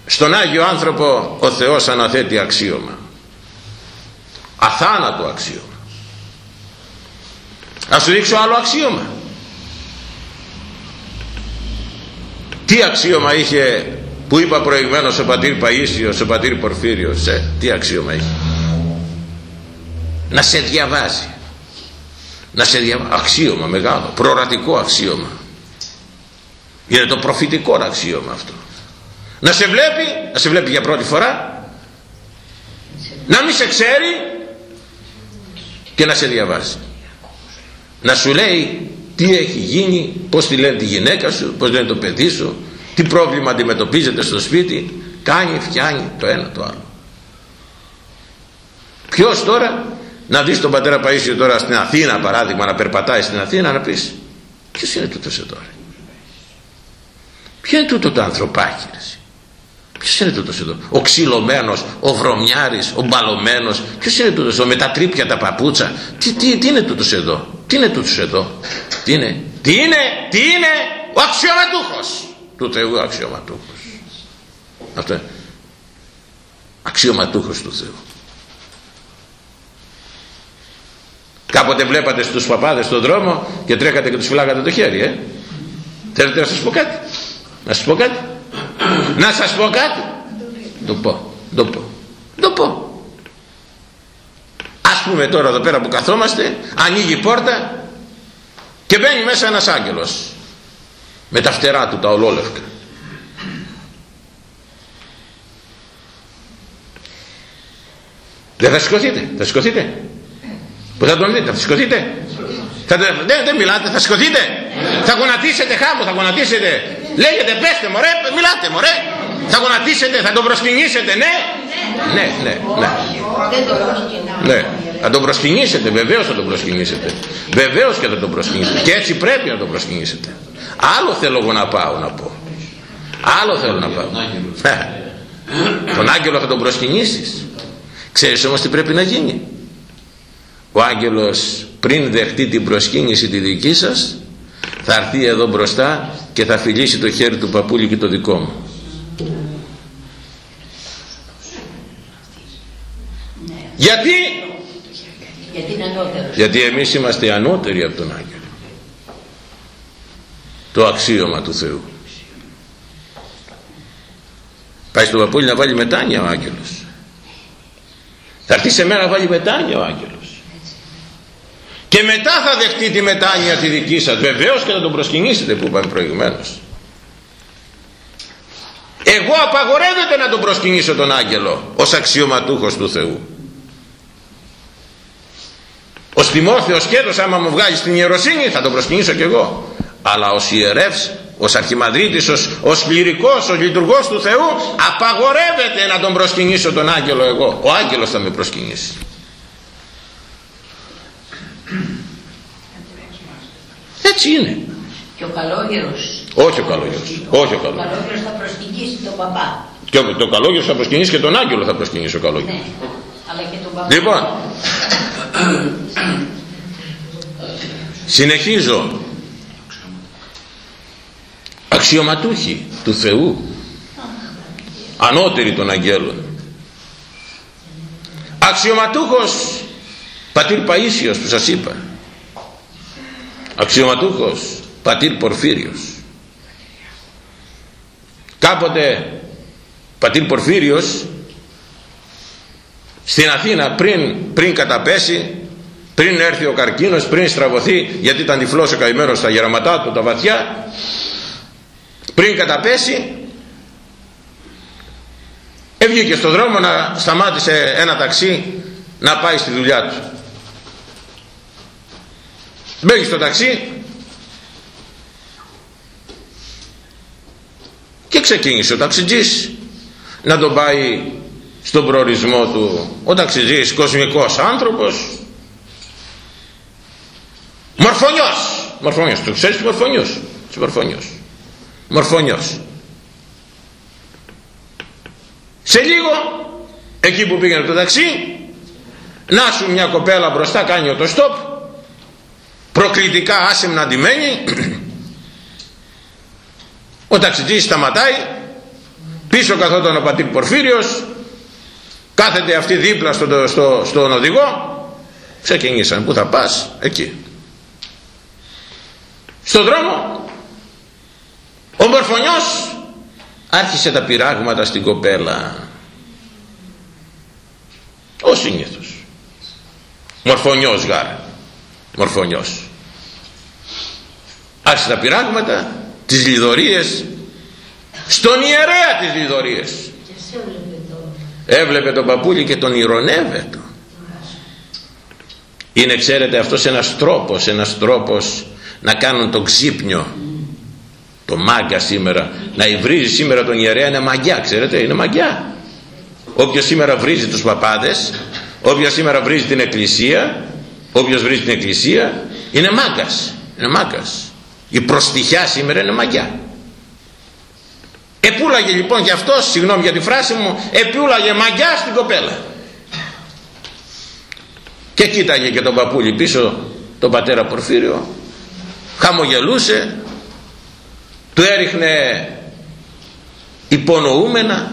Speaker 1: στον Άγιο άνθρωπο ο Θεός αναθέτει αξίωμα. Αθάνατο αξίωμα. Ας σου δείξω άλλο αξίωμα τι αξίωμα είχε που είπα προηγουμένως ο πατήρ Παΐσιος ο πατήρ Πορφύριος ε, τι αξίωμα είχε. Να σε διαβάζει. Να σε διαβάζει αξίωμα μεγάλο προορατικό αξίωμα. Είναι το προφητικό αξίωμα αυτό. Να σε βλέπει να σε βλέπει για πρώτη φορά να μην σε ξέρει και να σε διαβάζει. Να σου λέει τι έχει γίνει, πώς τη λένε τη γυναίκα σου, πώς λένε το παιδί σου, τι πρόβλημα αντιμετωπίζεται στο σπίτι, κάνει, φτιάνει το ένα το άλλο. Ποιος τώρα, να δεις τον πατέρα Παΐσιο τώρα στην Αθήνα παράδειγμα να περπατάει στην Αθήνα να πεις ποιος είναι τούτος εδώ τώρα. Ποιο είναι τούτο το ανθρωπάκι Ποιος είναι τούτος εδώ. Ο ξυλωμένος, ο βρωμιάρης, ο μπαλωμένος. Ποιος είναι τούτος εδώ με τα τρίπια τα παπούτσα. Τι, τι, τι είναι τούτος εδώ; Τι είναι τούτος εδώ; Τι είναι; Τι είναι; Τι είναι; Ο αξιωματούχος. Του Θεού αξιωματούχος. Αυτό είναι. Αξιωματούχος του Θεού. Κάποτε βλέπατε στους παπάδες στον δρόμο και τρέχατε και τους φυλάγατε το χέρι, ε; Θέλετε να σας πω κάτι; Να σας πω κάτι; Να σας πω κάτι. Το πω το πω το πω. Ας πούμε τώρα εδώ πέρα που καθόμαστε ανοίγει η πόρτα και μπαίνει μέσα ένας άγγελος με τα φτερά του τα ολόλευκα. Δεν θα σηκωθείτε θα σηκωθείτε. Που θα τον δείτε θα σηκωθείτε. Θα, δεν, δεν μιλάτε θα σηκωθείτε. Θα γονατίσετε χάμω θα γονατίσετε Λέγεται πέστε μωρέ, μιλάτε μωρέ. Θα γονατίσετε, θα τον προσκυνήσετε, ναι. Ναι, ναι, ναι. Ναι, θα τον προσκυνήσετε, βεβαίως θα τον προσκυνήσετε. Βεβαίως και θα τον προσκυνήσετε. Και έτσι πρέπει να τον προσκυνήσετε. Άλλο θέλω εγώ να πάω να πω. Άλλο θέλω να πάω. Τον άγγελο θα τον προσκυνήσεις. Ξέρεις όμως τι πρέπει να γίνει. Ο άγγελος πριν δεχτεί την προσκύνηση τη δική σας θα έρθει εδώ μπροστά και θα φιλήσει το χέρι του παππούλη και το δικό μου. Γιατί; Γιατί εμείς είμαστε ανώτεροι από τον Άγγελο. Το αξίωμα του Θεού. Πάει στο παππούλη να βάλει μετάνια ο Άγγελος. Θα έρθει σε μέρα να βάλει μετάνια ο Άγγελος και και μετά θα δεχτεί τη μετάνοια τη δική σας. Βεβαίως και θα τον προσκυνήσετε που είπαμε προηγουμένως. Εγώ απαγορεύεται να τον προσκυνήσω τον άγγελο ως αξιωματούχος του Θεού. Ο Τιμόθεος σκέτος άμα μου βγάλεις στην ιεροσύνη θα τον προσκυνήσω κι εγώ. Αλλά ως ιερεύς ως αρχιμανδρίτης ως, ως κληρικός ως λειτουργός του Θεού απαγορεύεται να τον προσκυνήσω τον άγγελο εγώ. Ο άγγελος θα με προσκυνήσει έτσι είναι.
Speaker 2: Και ο καλόγερος.
Speaker 1: Όχι ο καλόγερος. Όχι ο καλόγερος
Speaker 2: ο καλόγερος. Θα προσκυνήσει τον παπά.
Speaker 1: Και το καλόγερος θα προσκυνήσει και τον άγγελο θα προσκυνήσει ο καλόγερος.
Speaker 2: Ναι αλλά και τον παπά.
Speaker 1: Λοιπόν. Συνεχίζω. Αξιωματούχοι του Θεού. Ανώτεροι των αγγέλων. Αξιωματούχος πατήρ Παΐσιος που σας είπα αξιωματούχος πατήρ Πορφύριος. Κάποτε πατήρ Πορφύριος στην Αθήνα πριν, πριν καταπέσει πριν έρθει ο καρκίνος πριν στραβωθεί γιατί ήταν τυφλός ο καημένος στα γεραματά του τα βαθιά πριν καταπέσει έβγηκε στον δρόμο να σταμάτησε ένα ταξί να πάει στη δουλειά του μπαίνει στο ταξί. Και ξεκίνησε ο ταξιτζής να τον πάει στον προορισμό του. Ο ταξιτζής κοσμικός άνθρωπος. Μορφωνιός. Μορφωνιός. Το ξέρεις τι μορφωνιός; Μορφωνιός; Μορφωνιός. Σε λίγο εκεί που πήγαινε το ταξί να σου μια κοπέλα μπροστά κάνει το στόπ προκλητικά άσεμνα αντιμένη ο ταξιτής σταματάει. Πίσω καθόταν ο πατήρ Πορφύριος. Κάθεται αυτή δίπλα στο, στο, στον οδηγό. Ξεκινήσαν. Που θα πας; Εκεί. Στον δρόμο. Ο Μορφωνιός άρχισε τα πειράγματα στην κοπέλα. Ο συνήθως. Μορφωνιός γάρ Μορφωνιός άρχισε τα πειράγματα τις λιδωρίες. Στον ιερέα τις λιδωρίες. Έβλεπε τον παππούλι και τον ηρωνεύεται είναι ξέρετε αυτός ένας τρόπος ένας τρόπος να κάνουν τον ξύπνιο. Το μάγκα σήμερα να υβρίζει σήμερα τον ιερέα είναι μαγιά ξέρετε είναι μαγιά. Όποιος σήμερα βρίζει τους παπάδες όποιος σήμερα βρίζει την εκκλησία όποιος βρίζει την εκκλησία είναι μάγκας είναι μάγκας η προστιχιά σήμερα είναι μαγιά. Επούλαγε λοιπόν και αυτός συγγνώμη για τη φράση μου επούλαγε μαγιά στην κοπέλα. Και κοίταγε και τον παππούλι πίσω τον πατέρα Πορφύριο χαμογελούσε του έριχνε υπονοούμενα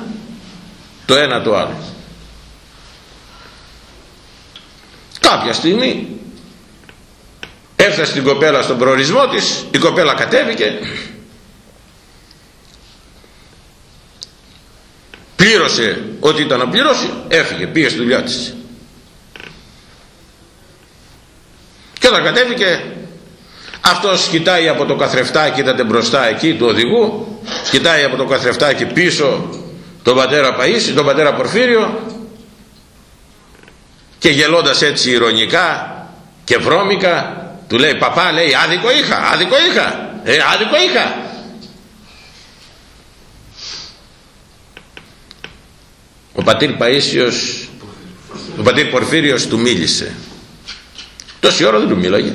Speaker 1: το ένα το άλλο. Κάποια στιγμή έφτασε την κοπέλα στον προορισμό της η κοπέλα κατέβηκε. Πλήρωσε ό,τι ήταν να πληρώσει έφυγε πήγε στη δουλειά της. Και όταν κατέβηκε αυτός κοιτάει από το καθρεφτάκι ήταν μπροστά εκεί του οδηγού κοιτάει από το καθρεφτάκι πίσω τον πατέρα Παΐση τον πατέρα Πορφύριο και γελώντας έτσι ηρωνικά και βρώμικα του λέει παπά λέει άδικο είχα άδικο είχα ε, άδικο είχα ο πατήρ Παΐσιος ο πατήρ Πορφύριος του μίλησε. Τόση ώρα δεν του μίλαγε.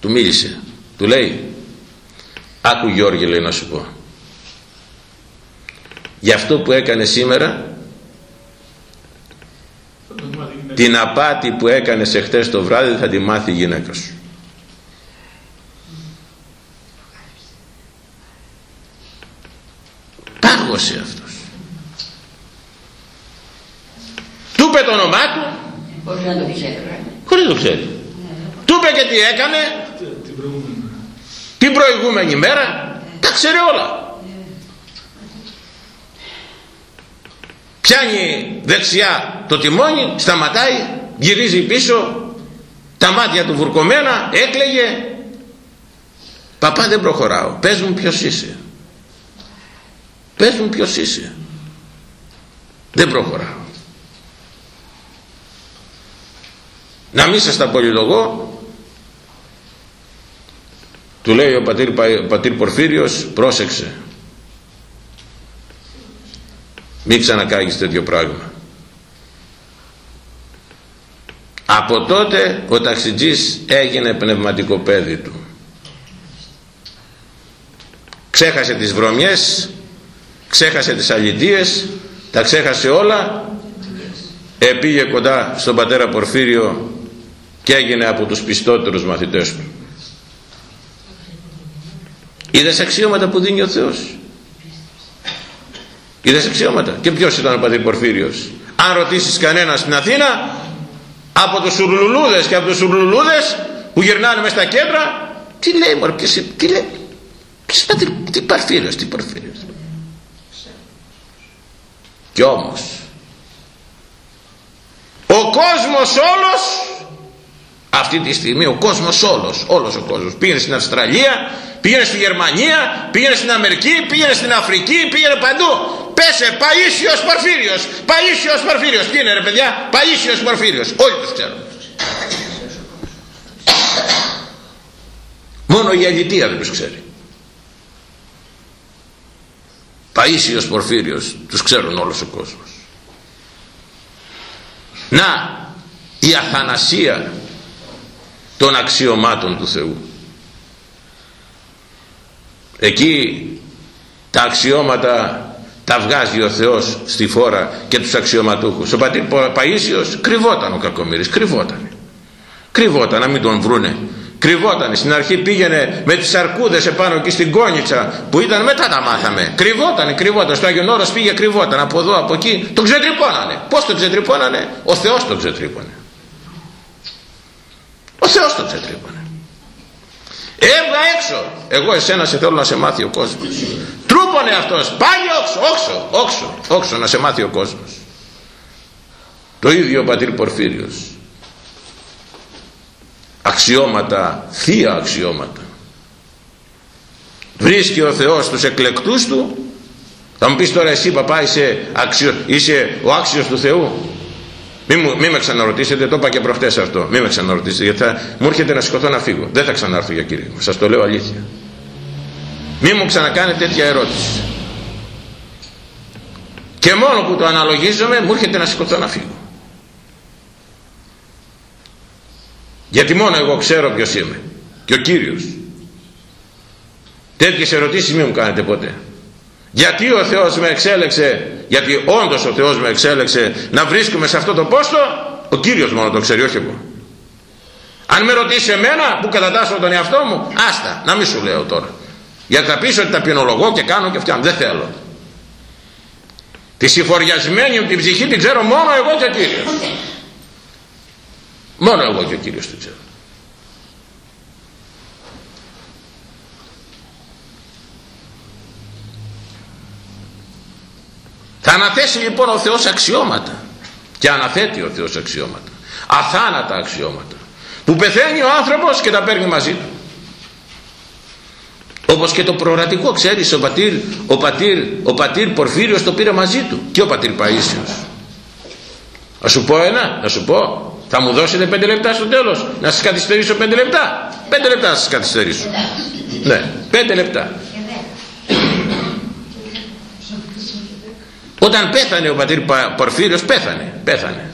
Speaker 1: Του μίλησε. Του λέει άκου Γιώργη λέει να σου πω. Για αυτό που έκανε σήμερα την απάτη που έκανες εχθές το βράδυ θα τη μάθει η γυναίκα σου. Πάγωσε αυτός. Του είπε το όνομά του.
Speaker 2: Χωρίς να το ξέρει.
Speaker 1: Χωρίς να το ξέρει. Του είπε και τι έκανε. Την προηγούμενη μέρα. Τα ξέρει όλα πιάνει δεξιά το τιμόνι σταματάει γυρίζει πίσω τα μάτια του βουρκωμένα έκλαιγε. Παπά δεν προχωράω. Πες μου ποιος είσαι πες μου ποιος είσαι δεν προχωράω να μην σας τα πολυλογώ του λέει ο πατήρ, πατήρ Πορφύριος πρόσεξε μην ξανακάγεις τέτοιο πράγμα. Από τότε ο ταξιτζής έγινε πνευματικό παιδί του. Ξέχασε τις βρωμιές ξέχασε τις αλητίες τα ξέχασε όλα. Επήγε κοντά στον πατέρα Πορφύριο και έγινε από τους πιστότερους μαθητές του. Είδες αξιώματα που δίνει ο Θεός είδες αξιώματα. Και ποιος ήταν ο πατήρ Πορφύριος; Αν ρωτήσεις κανένας στην Αθήνα από τους ουρλουλούδες και από τους ουρλουλούδες που γυρνάνε μες στα κέντρα τι λέει μωρέ ποιος, τι λέει; Ποιος πατήρ, τι Πορφύριος τι Πορφύριος; Κι όμως ο κόσμος όλος αυτή τη στιγμή ο κόσμος όλος όλος ο κόσμος πήγαινε στην Αυστραλία πήγαινε στη Γερμανία πήγαινε στην Αμερική πήγαινε στην Αφρική πήγαινε παντού. Πέσε Παΐσιος Πορφύριος Παΐσιος Πορφύριος τι είναι ρε παιδιά Παΐσιος Πορφύριος όλοι τους ξέρουν. Μόνο η αλητία δεν τους ξέρει. Παΐσιος Πορφύριος τους ξέρουν όλος ο κόσμος. Να η αθανασία των αξιωμάτων του Θεού. Εκεί τα αξιώματα τα βγάζει ο Θεός στη φόρα και τους αξιωματούχους. Ο πατήρ Παΐσιος κρυβόταν ο κακομύρης κρυβόταν κρυβόταν να μην τον βρούνε. Κρυβόταν στην αρχή πήγαινε με τις αρκούδες επάνω εκεί στην Κόνιτσα που ήταν μετά τα μάθαμε. Κρυβόταν, κρυβόταν στο Άγιον Όρος πήγε κρυβόταν από εδώ από εκεί τον ξετρυπώνανε. Πως τον ξετρυπώνανε; Ο Θεός τον ξετρύπωνε ο Θεός τον ξετρύπωνε έβγα έξω. Εγώ εσένα σε θέλω να σε μάθει ο κόσμος. Τρούπωνε αυτός. Πάλι όξο όξο όξο όξο να σε μάθει ο κόσμος. Το ίδιο ο πατήρ Πορφύριος. Αξιώματα θεία αξιώματα. Βρίσκει ο Θεός τους εκλεκτούς του. Θα μου πεις τώρα εσύ παπά είσαι, αξιο, είσαι ο άξιος του Θεού; Μην, μου, με ξαναρωτήσετε, το είπα και προχτές αυτό. Μην με ξαναρωτήσετε, γιατί θα, μου έρχεται να σηκωθώ να φύγω. Δεν θα ξανάρθω για κύριε μου. Σας το λέω αλήθεια. Μην μου ξανακάνετε τέτοια ερώτηση. Και μόνο που το αναλογίζομαι, μου έρχεται να σηκωθώ να φύγω. Γιατί μόνο εγώ ξέρω ποιος είμαι. Και ο Κύριος. Τέτοιες ερωτήσεις μην μου κάνετε ποτέ. Γιατί ο Θεός με εξέλεξε, γιατί όντως ο Θεός με εξέλεξε να βρίσκουμε σε αυτό το πόστο, ο Κύριος μόνο το ξέρει, όχι εγώ. Αν με ρωτήσει εμένα που κατατάσσω τον εαυτό μου, άστα, να μην σου λέω τώρα. Γιατί θα πεις ότι ταπεινολογώ και κάνω και φτιάχνω. Δεν θέλω. Τη συγχωριασμένη μου την ψυχή την ξέρω μόνο εγώ και ο Κύριος. Μόνο εγώ και ο Κύριος την ξέρω. Θα αναθέσει λοιπόν ο Θεός αξιώματα. Και αναθέτει ο Θεός αξιώματα. Αθάνατα αξιώματα. Που πεθαίνει ο άνθρωπος και τα παίρνει μαζί του. Όπως και το προορατικό ξέρεις ο πατήρ, ο πατήρ, ο πατήρ Πορφύριος το πήρε μαζί του. Και ο πατήρ Παΐσιος να σου πω ένα, να σου πω. Θα μου δώσετε πέντε λεπτά στο τέλος. Να σας καθυστερήσω πέντε λεπτά. Πέντε λεπτά να σας καθυστερήσω. Ναι, πέντε λεπτά όταν πέθανε ο πατήρ Πορφύριος πέθανε πέθανε.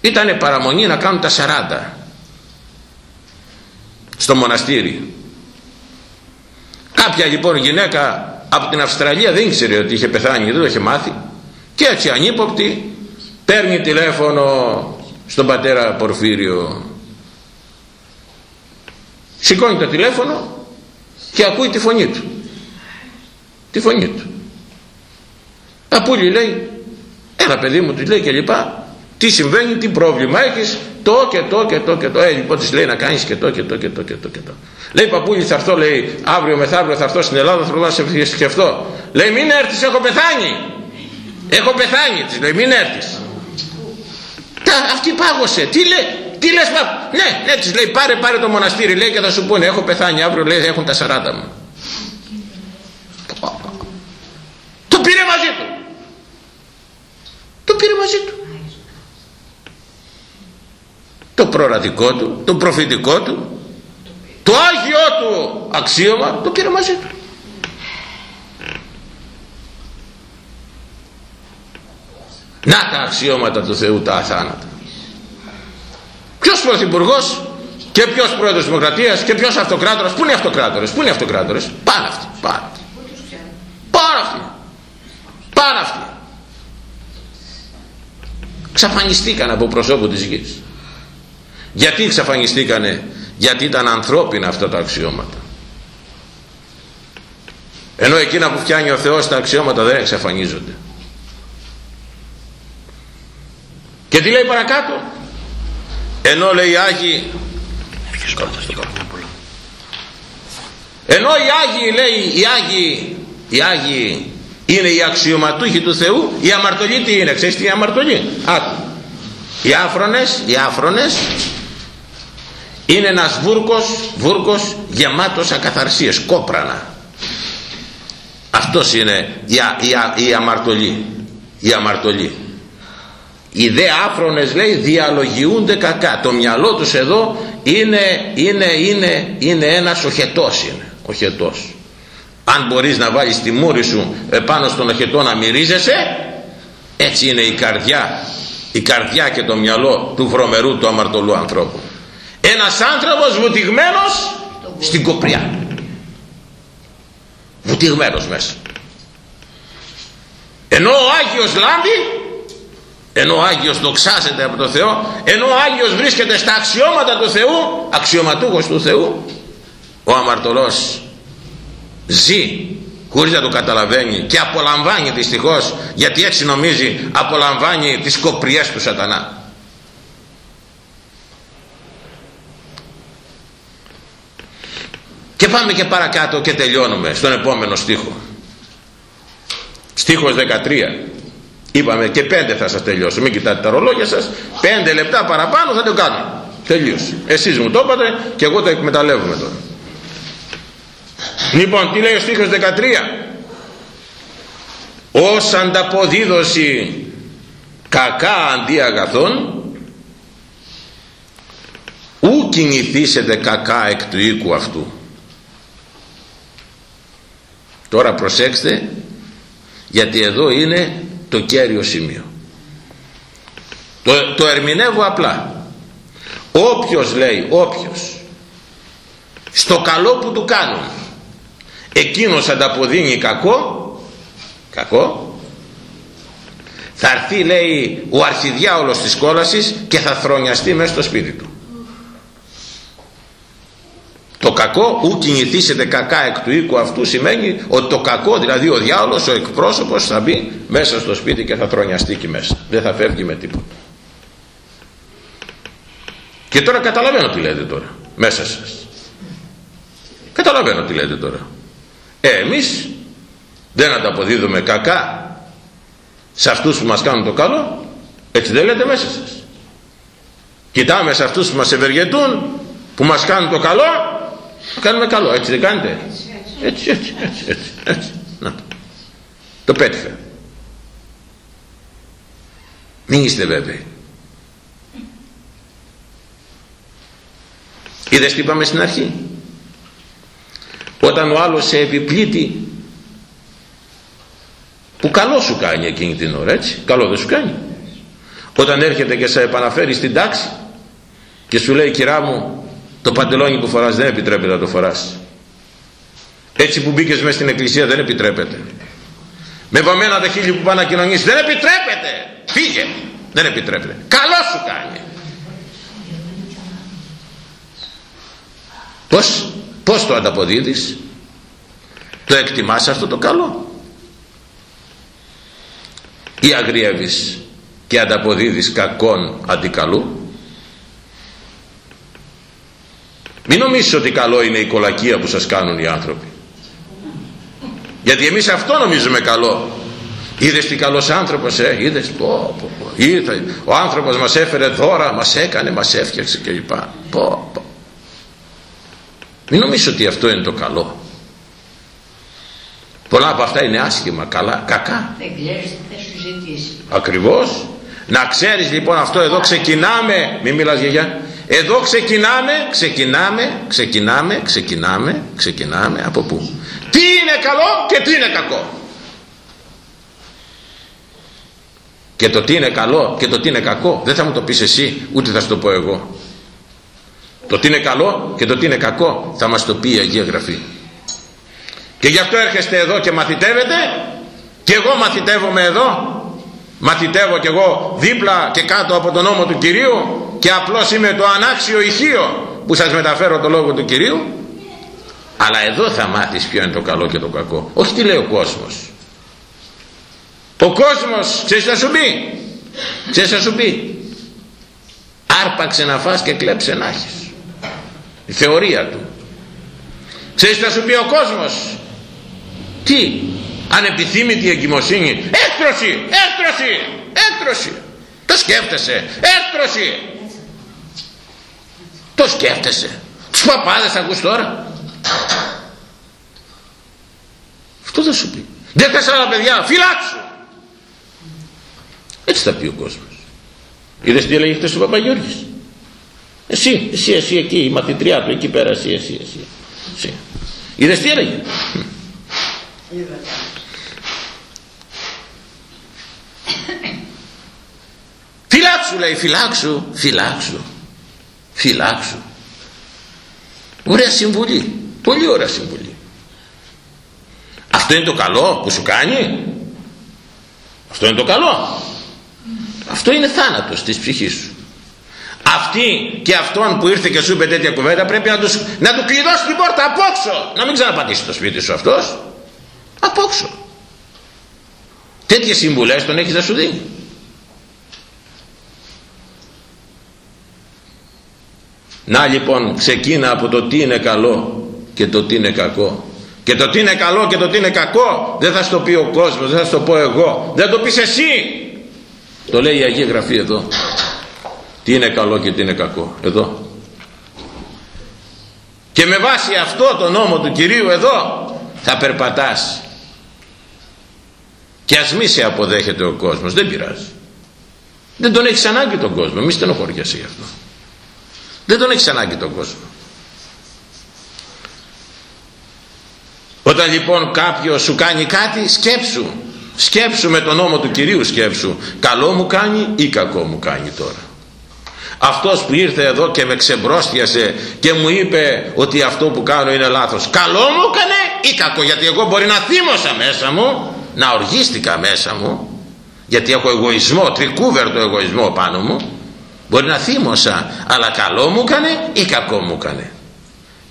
Speaker 1: Ήτανε παραμονή να κάνουν τα 40 στο μοναστήρι. Κάποια λοιπόν γυναίκα από την Αυστραλία δεν ήξερε ότι είχε πεθάνει δεν το είχε μάθει. Και έτσι ανύποπτη παίρνει τηλέφωνο στον πατέρα Πορφύριο. Σηκώνει το τηλέφωνο και ακούει τη φωνή του. Τη φωνή του Απούλη λέει, ένα παιδί μου του λέει και λοιπά, τι συμβαίνει, τι πρόβλημα έχεις, το και το και το και το. Ε, λοιπόν της λέει να κάνεις και το και το και το και το και το. Λέει παππούλη θα έρθω, λέει, αύριο μεθαύριο θα έρθω στην Ελλάδα, θέλω να σε σκεφτώ. Λέει μην έρθεις, έχω πεθάνει. Έχω πεθάνει, της λέει, μην έρθεις. Τα, αυτή πάγωσε, τι λέει, τι τι λες πα, ναι, έτσι λέει πάρε πάρε το μοναστήρι λέει και θα σου πούνε έχω πεθάνει αύριο λέει έχουν τα 40 μου. Το πήρε μαζί του. Το πήρε μαζί του. Το προορατικό του, το προφητικό του, το Άγιο του αξίωμα το πήρε μαζί του. Να τα αξιώματα του Θεού τα αθάνατα. Ποιος πρωθυπουργός και ποιος πρόεδρος της Δημοκρατίας και ποιος αυτοκράτορας. Πού είναι οι αυτοκράτορες, πού είναι οι αυτοκράτορες; Πάνε αυτοί, πάνε αυτοί. Πάνε αυτοί. Πάνε αυτοί. Ξαφανιστήκαν από προσώπου της γης. Γιατί εξαφανιστήκανε, γιατί ήταν ανθρώπινα αυτά τα αξιώματα. Ενώ εκείνα που φτιάνει ο Θεός τα αξιώματα δεν εξαφανίζονται. Και τι λέει παρακάτω; Ενώ λέει οι Άγιοι ενώ οι Άγιοι λέει οι Άγιοι οι Άγιοι είναι οι αξιωματούχοι του Θεού η αμαρτωλή τι είναι ξέρεις τι είναι η αμαρτωλή; Άκου. Οι άφρονες οι άφρονες είναι ένας βούρκος βούρκος γεμάτος ακαθαρσίες κόπρανα. Αυτός είναι η, η, η αμαρτωλή η αμαρτωλή. Οι δε άφρονες λέει διαλογιούνται κακά. Το μυαλό τους εδώ είναι, είναι, είναι, είναι ένας οχετός είναι οχετός αν μπορείς να βάλεις τη μούρη σου επάνω στον οχετό να μυρίζεσαι έτσι είναι η καρδιά η καρδιά και το μυαλό του βρωμερού του αμαρτωλού ανθρώπου. Ένας άνθρωπος βουτυγμένος στην κοπριά. Βουτυγμένος μέσα. Ενώ ο Άγιος λάμπει ενώ ο Άγιος δοξάζεται από το Θεό ενώ ο Άγιος βρίσκεται στα αξιώματα του Θεού αξιωματούχος του Θεού ο αμαρτωλός ζει χωρίς να το καταλαβαίνει και απολαμβάνει δυστυχώς γιατί έτσι νομίζει απολαμβάνει τις κοπριές του σατανά και πάμε και παρακάτω και τελειώνουμε στον επόμενο στίχο στίχος 13 Είπαμε και πέντε θα σας τελειώσω. Μην κοιτάτε τα ρολόγια σας. Πέντε λεπτά παραπάνω θα το κάνω. Τελείωσε. Εσείς μου το είπατε και εγώ το εκμεταλλεύομαι τώρα. Λοιπόν, τι λέει ο στίχος 13. Ως ανταποδίδωση κακά αντί αγαθών ου κινηθήσετε κακά εκ του οίκου αυτού. Τώρα προσέξτε γιατί εδώ είναι το κέριο σημείο το, το ερμηνεύω απλά όποιος λέει όποιος στο καλό που του κάνουν εκείνος ανταποδίνει κακό κακό. Θα έρθει λέει ο αρχιδιάολος της κόλασης και θα θρονιαστεί μέσα στο σπίτι του. Το κακό ου κινηθήσετε κακά εκ του οίκου αυτού σημαίνει ότι το κακό δηλαδή ο διάολος ο εκπρόσωπος θα μπει μέσα στο σπίτι και θα τρονιαστεί εκεί μέσα. Δεν θα φεύγει με τίποτα. Και τώρα καταλαβαίνω τι λέτε τώρα μέσα σας. Καταλαβαίνω τι λέτε τώρα ε, εμείς δεν ανταποδίδουμε κακά σε αυτούς που μας κάνουν το καλό έτσι δεν λέτε μέσα σας κοιτάμε σε αυτούς που μας ευεργετούν που μας κάνουν το καλό κάνουμε καλό έτσι δεν κάνετε; Έτσι έτσι έτσι έτσι, έτσι. Να το. το πέτυχα μην είστε βέβαιοι είδες τι είπαμε στην αρχή; Όταν ο άλλος σε επιπλήττει που καλό σου κάνει εκείνη την ώρα έτσι. Καλό δεν σου κάνει. Όταν έρχεται και σε επαναφέρει στην τάξη και σου λέει κυρά μου το παντελόνι που φοράς δεν επιτρέπεται να το φοράς έτσι που μπήκες μέσα στην εκκλησία δεν επιτρέπεται. Με βαμμένα τα χείλη που πάνε να κοινωνήσεις δεν επιτρέπεται. Φύγε. Δεν επιτρέπεται. Καλό σου κάνει. Πως, πως το ανταποδίδεις; Το εκτιμάς αυτό το καλό; Ή αγριεύεις και ανταποδίδεις κακόν αντικαλού Μην νομίζεις ότι καλό είναι η κολακία που σας κάνουν οι άνθρωποι. Γιατί εμείς αυτό νομίζουμε καλό. είδες τι καλός άνθρωπος ε, είδες πω, πω, πω. Είδε, ο άνθρωπος μας έφερε δώρα μας έκανε, μας έφτιαξε κλπ πω, πω. Μην νομίζω ότι αυτό είναι το καλό. Πολλά από αυτά είναι άσχημα καλά, κακά.
Speaker 2: Δεν ξέρεις τι θα σου ζητήσει.
Speaker 1: ακριβώς. Να ξέρεις λοιπόν αυτό εδώ ξεκινάμε. Μην μιλάς γιαγιά. Εδώ ξεκινάμε ξεκινάμε ξεκινάμε ξεκινάμε ξεκινάμε. Από πού; Τι είναι καλό και τι είναι κακό. Και το τι είναι καλό και το τι είναι κακό δεν θα μου το πεις εσύ ούτε θα σου το πω εγώ το τι είναι καλό και το τι είναι κακό θα μας το πει η Αγία Γραφή. Και γι' αυτό έρχεστε εδώ και μαθητεύετε και εγώ μαθητεύομαι εδώ μαθητεύω και εγώ δίπλα και κάτω από τον νόμο του Κυρίου και απλώς είμαι το ανάξιο ηχείο που σας μεταφέρω το λόγο του Κυρίου. Αλλά εδώ θα μάθεις ποιο είναι το καλό και το κακό. Όχι τι λέει ο κόσμος. Ο κόσμος ξέρεις θα σου πει; Ξέρεις θα σου πει; Άρπαξε να φας και κλέψε να έχεις η θεωρία του. Ξέρεις θα σου πει ο κόσμος; Τι; Ανεπιθύμητη εγκυμοσύνη. Έκτρωση, έκτρωση, έκτρωση! Το σκέφτεσαι, έκτρωση! Το σκέφτεσαι. Τους παπάδες ακούς τώρα. Αυτό θα σου πει. Δεν θες άλλα παιδιά φυλάξου! Έτσι θα πει ο κόσμος. Είδες τι έλεγε χτες ο Παπαγιώργης εσύ, εσύ, εσύ εκεί η μαθητριά του εκεί πέρα εσύ, εσύ, εσύ, εσύ. είδες τι έλεγε; Φυλάξου λέει, φυλάξου, φυλάξου, φυλάξου. Ωραία συμβουλή, πολύ ωραία συμβουλή. Αυτό είναι το καλό που σου κάνει. Αυτό είναι το καλό. Αυτό είναι θάνατος της ψυχής σου. Αυτή και αυτόν που ήρθε και σου είπε τέτοια κουβέντα πρέπει να, τους, να του κλειδώσει την πόρτα απόξω. Να μην ξαναπατήσει το σπίτι σου αυτός. Απόξω. Τέτοιες συμβουλές τον έχεις να σου δίνει. Να λοιπόν ξεκίνα από το τι είναι καλό και το τι είναι κακό. Και το τι είναι καλό και το τι είναι κακό δεν θα στο πει ο κόσμος, δεν θα στο πω εγώ. Δεν το πεις εσύ. Το λέει η Αγία Γραφή εδώ. Τι είναι καλό και τι είναι κακό. Εδώ. Και με βάση αυτό το νόμο του Κυρίου εδώ θα περπατάς. Και ας μη σε αποδέχεται ο κόσμος. Δεν πειράζει. Δεν τον έχεις ανάγκη τον κόσμο. Μη στενοχωριέσαι γι' αυτό. Δεν τον έχεις ανάγκη τον κόσμο. Όταν λοιπόν κάποιος σου κάνει κάτι σκέψου. Σκέψου με τον νόμο του Κυρίου σκέψου. Καλό μου κάνει ή κακό μου κάνει τώρα. Αυτός που ήρθε εδώ και με ξεμπρόστιασε και μου είπε ότι αυτό που κάνω είναι λάθος. Καλό μου έκανε ή κακό γιατί εγώ μπορεί να θύμωσα μέσα μου, να οργίστηκα μέσα μου γιατί έχω εγωισμό, τρικούβερτο εγωισμό πάνω μου Μπορεί να θύμωσα, αλλά καλό μου έκανε ή κακό μου έκανε.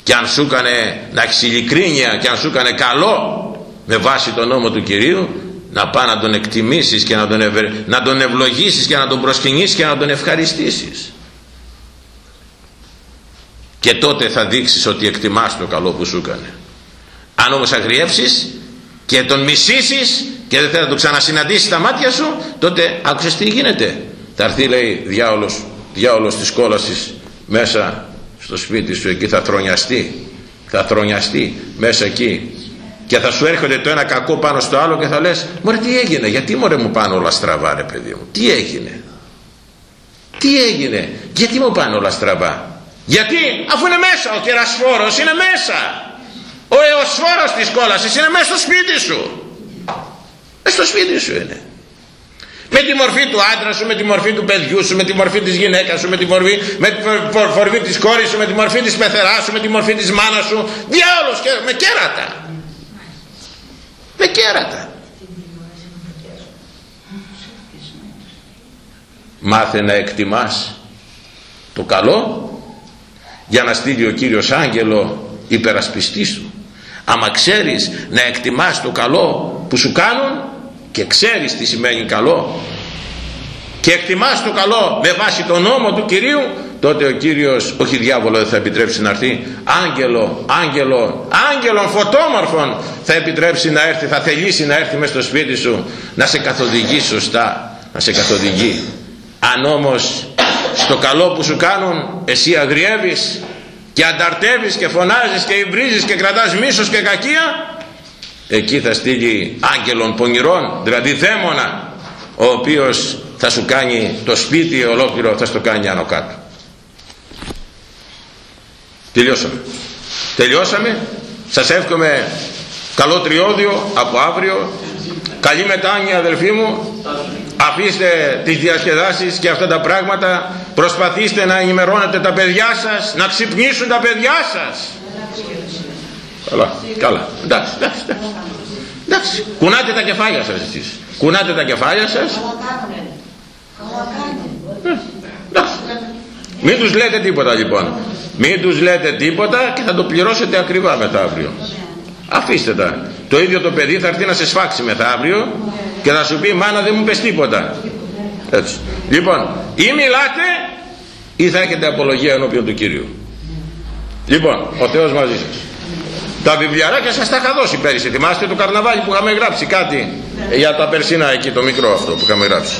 Speaker 1: Και αν σου έκανε να έχεις ειλικρίνεια και αν σου έκανε καλό με βάση τον νόμο του Κυρίου να πάει να τον εκτιμήσεις και να τον, ευε... να τον ευλογήσεις και να τον προσκυνήσεις και να τον ευχαριστήσεις. Και τότε θα δείξεις ότι εκτιμάς το καλό που σου έκανε. Αν όμως αγριεύσεις και τον μισήσεις και δεν θέλει να το ξανασυναντήσεις στα μάτια σου τότε άκουσες τι γίνεται. Θα έρθει λέει διάολος, διάολος της κόλασης μέσα στο σπίτι σου. Εκεί θα θρονιαστεί. Θα θρονιαστεί μέσα εκεί. Και θα σου έρχεται το ένα κακό πάνω στο άλλο και θα λες μωρέ τι έγινε; Γιατί μωρέ μου πάνε όλα στραβά ρε παιδί μου; Τι έγινε; Τι έγινε; Γιατί μου πάνε όλα στραβά; Γιατί; Αφού είναι μέσα. Ο κερασφόρος είναι μέσα. Ο εωσφόρος της κόλασης είναι μέσα στο σπίτι σου. Μέσα στο σπίτι σου είναι. Με τη μορφή του άντρα σου, με τη μορφή του παιδιού σου, με τη μορφή της γυναίκας σου, με τη μορφή, με τη μορφή της κόρης σου, με τη μορφή της πεθεράς σου, με τη μορφή της μάνας σου, διάολος και με κέρατα. Με κέρατα. Μάθε να εκτιμάς το καλό για να στείλει ο Κύριος Άγγελο υπερασπιστή σου. Άμα ξέρεις να εκτιμάς το καλό που σου κάνουν και ξέρεις τι σημαίνει καλό και εκτιμάς το καλό με βάση τον νόμο του Κυρίου τότε ο Κύριος όχι διάβολο δεν θα επιτρέψει να έρθει άγγελο, άγγελο, άγγελον φωτόμορφων θα επιτρέψει να έρθει θα θελήσει να έρθει μέσα στο σπίτι σου να σε καθοδηγεί σωστά να σε καθοδηγεί αν όμως στο καλό που σου κάνουν εσύ αγριεύεις και ανταρτεύεις και φωνάζεις και υβρίζεις και κρατάς μίσος και κακία εκεί θα στείλει άγγελων πονηρών δηλαδή δαίμονα ο οποίος θα σου κάνει το σπίτι ολόκληρο θα στο κάνει άνω κάτω. Τελειώσαμε. Τελειώσαμε. Σας εύχομαι καλό τριώδιο από αύριο καλή μετάνοια αδελφοί μου. Αφήστε τις διασκεδάσεις και αυτά τα πράγματα. Προσπαθήστε να ενημερώνετε τα παιδιά σας να ξυπνήσουν τα παιδιά σας. Καλά, καλά. Εντάξει, εντάξει, εντάξει. κουνάτε τα κεφάλια σας εσείς. Κουνάτε τα κεφάλια σας. Μην τους λέτε τίποτα λοιπόν. Μην τους λέτε τίποτα και θα το πληρώσετε ακριβά μετά αύριο. Αφήστε τα το ίδιο το παιδί θα έρθει να σε σφάξει μετά αύριο και θα σου πει μάνα δεν μου πες τίποτα έτσι. λοιπόν ή μιλάτε ή θα έχετε απολογία ενώπιον του Κύριου. Λοιπόν ο Θεός μαζί σας. Τα βιβλιαράκια σας τα είχα δώσει πέρυσι. Θυμάστε το καρναβάλι που είχαμε γράψει κάτι για τα περσίνα εκεί το μικρό αυτό που είχαμε γράψει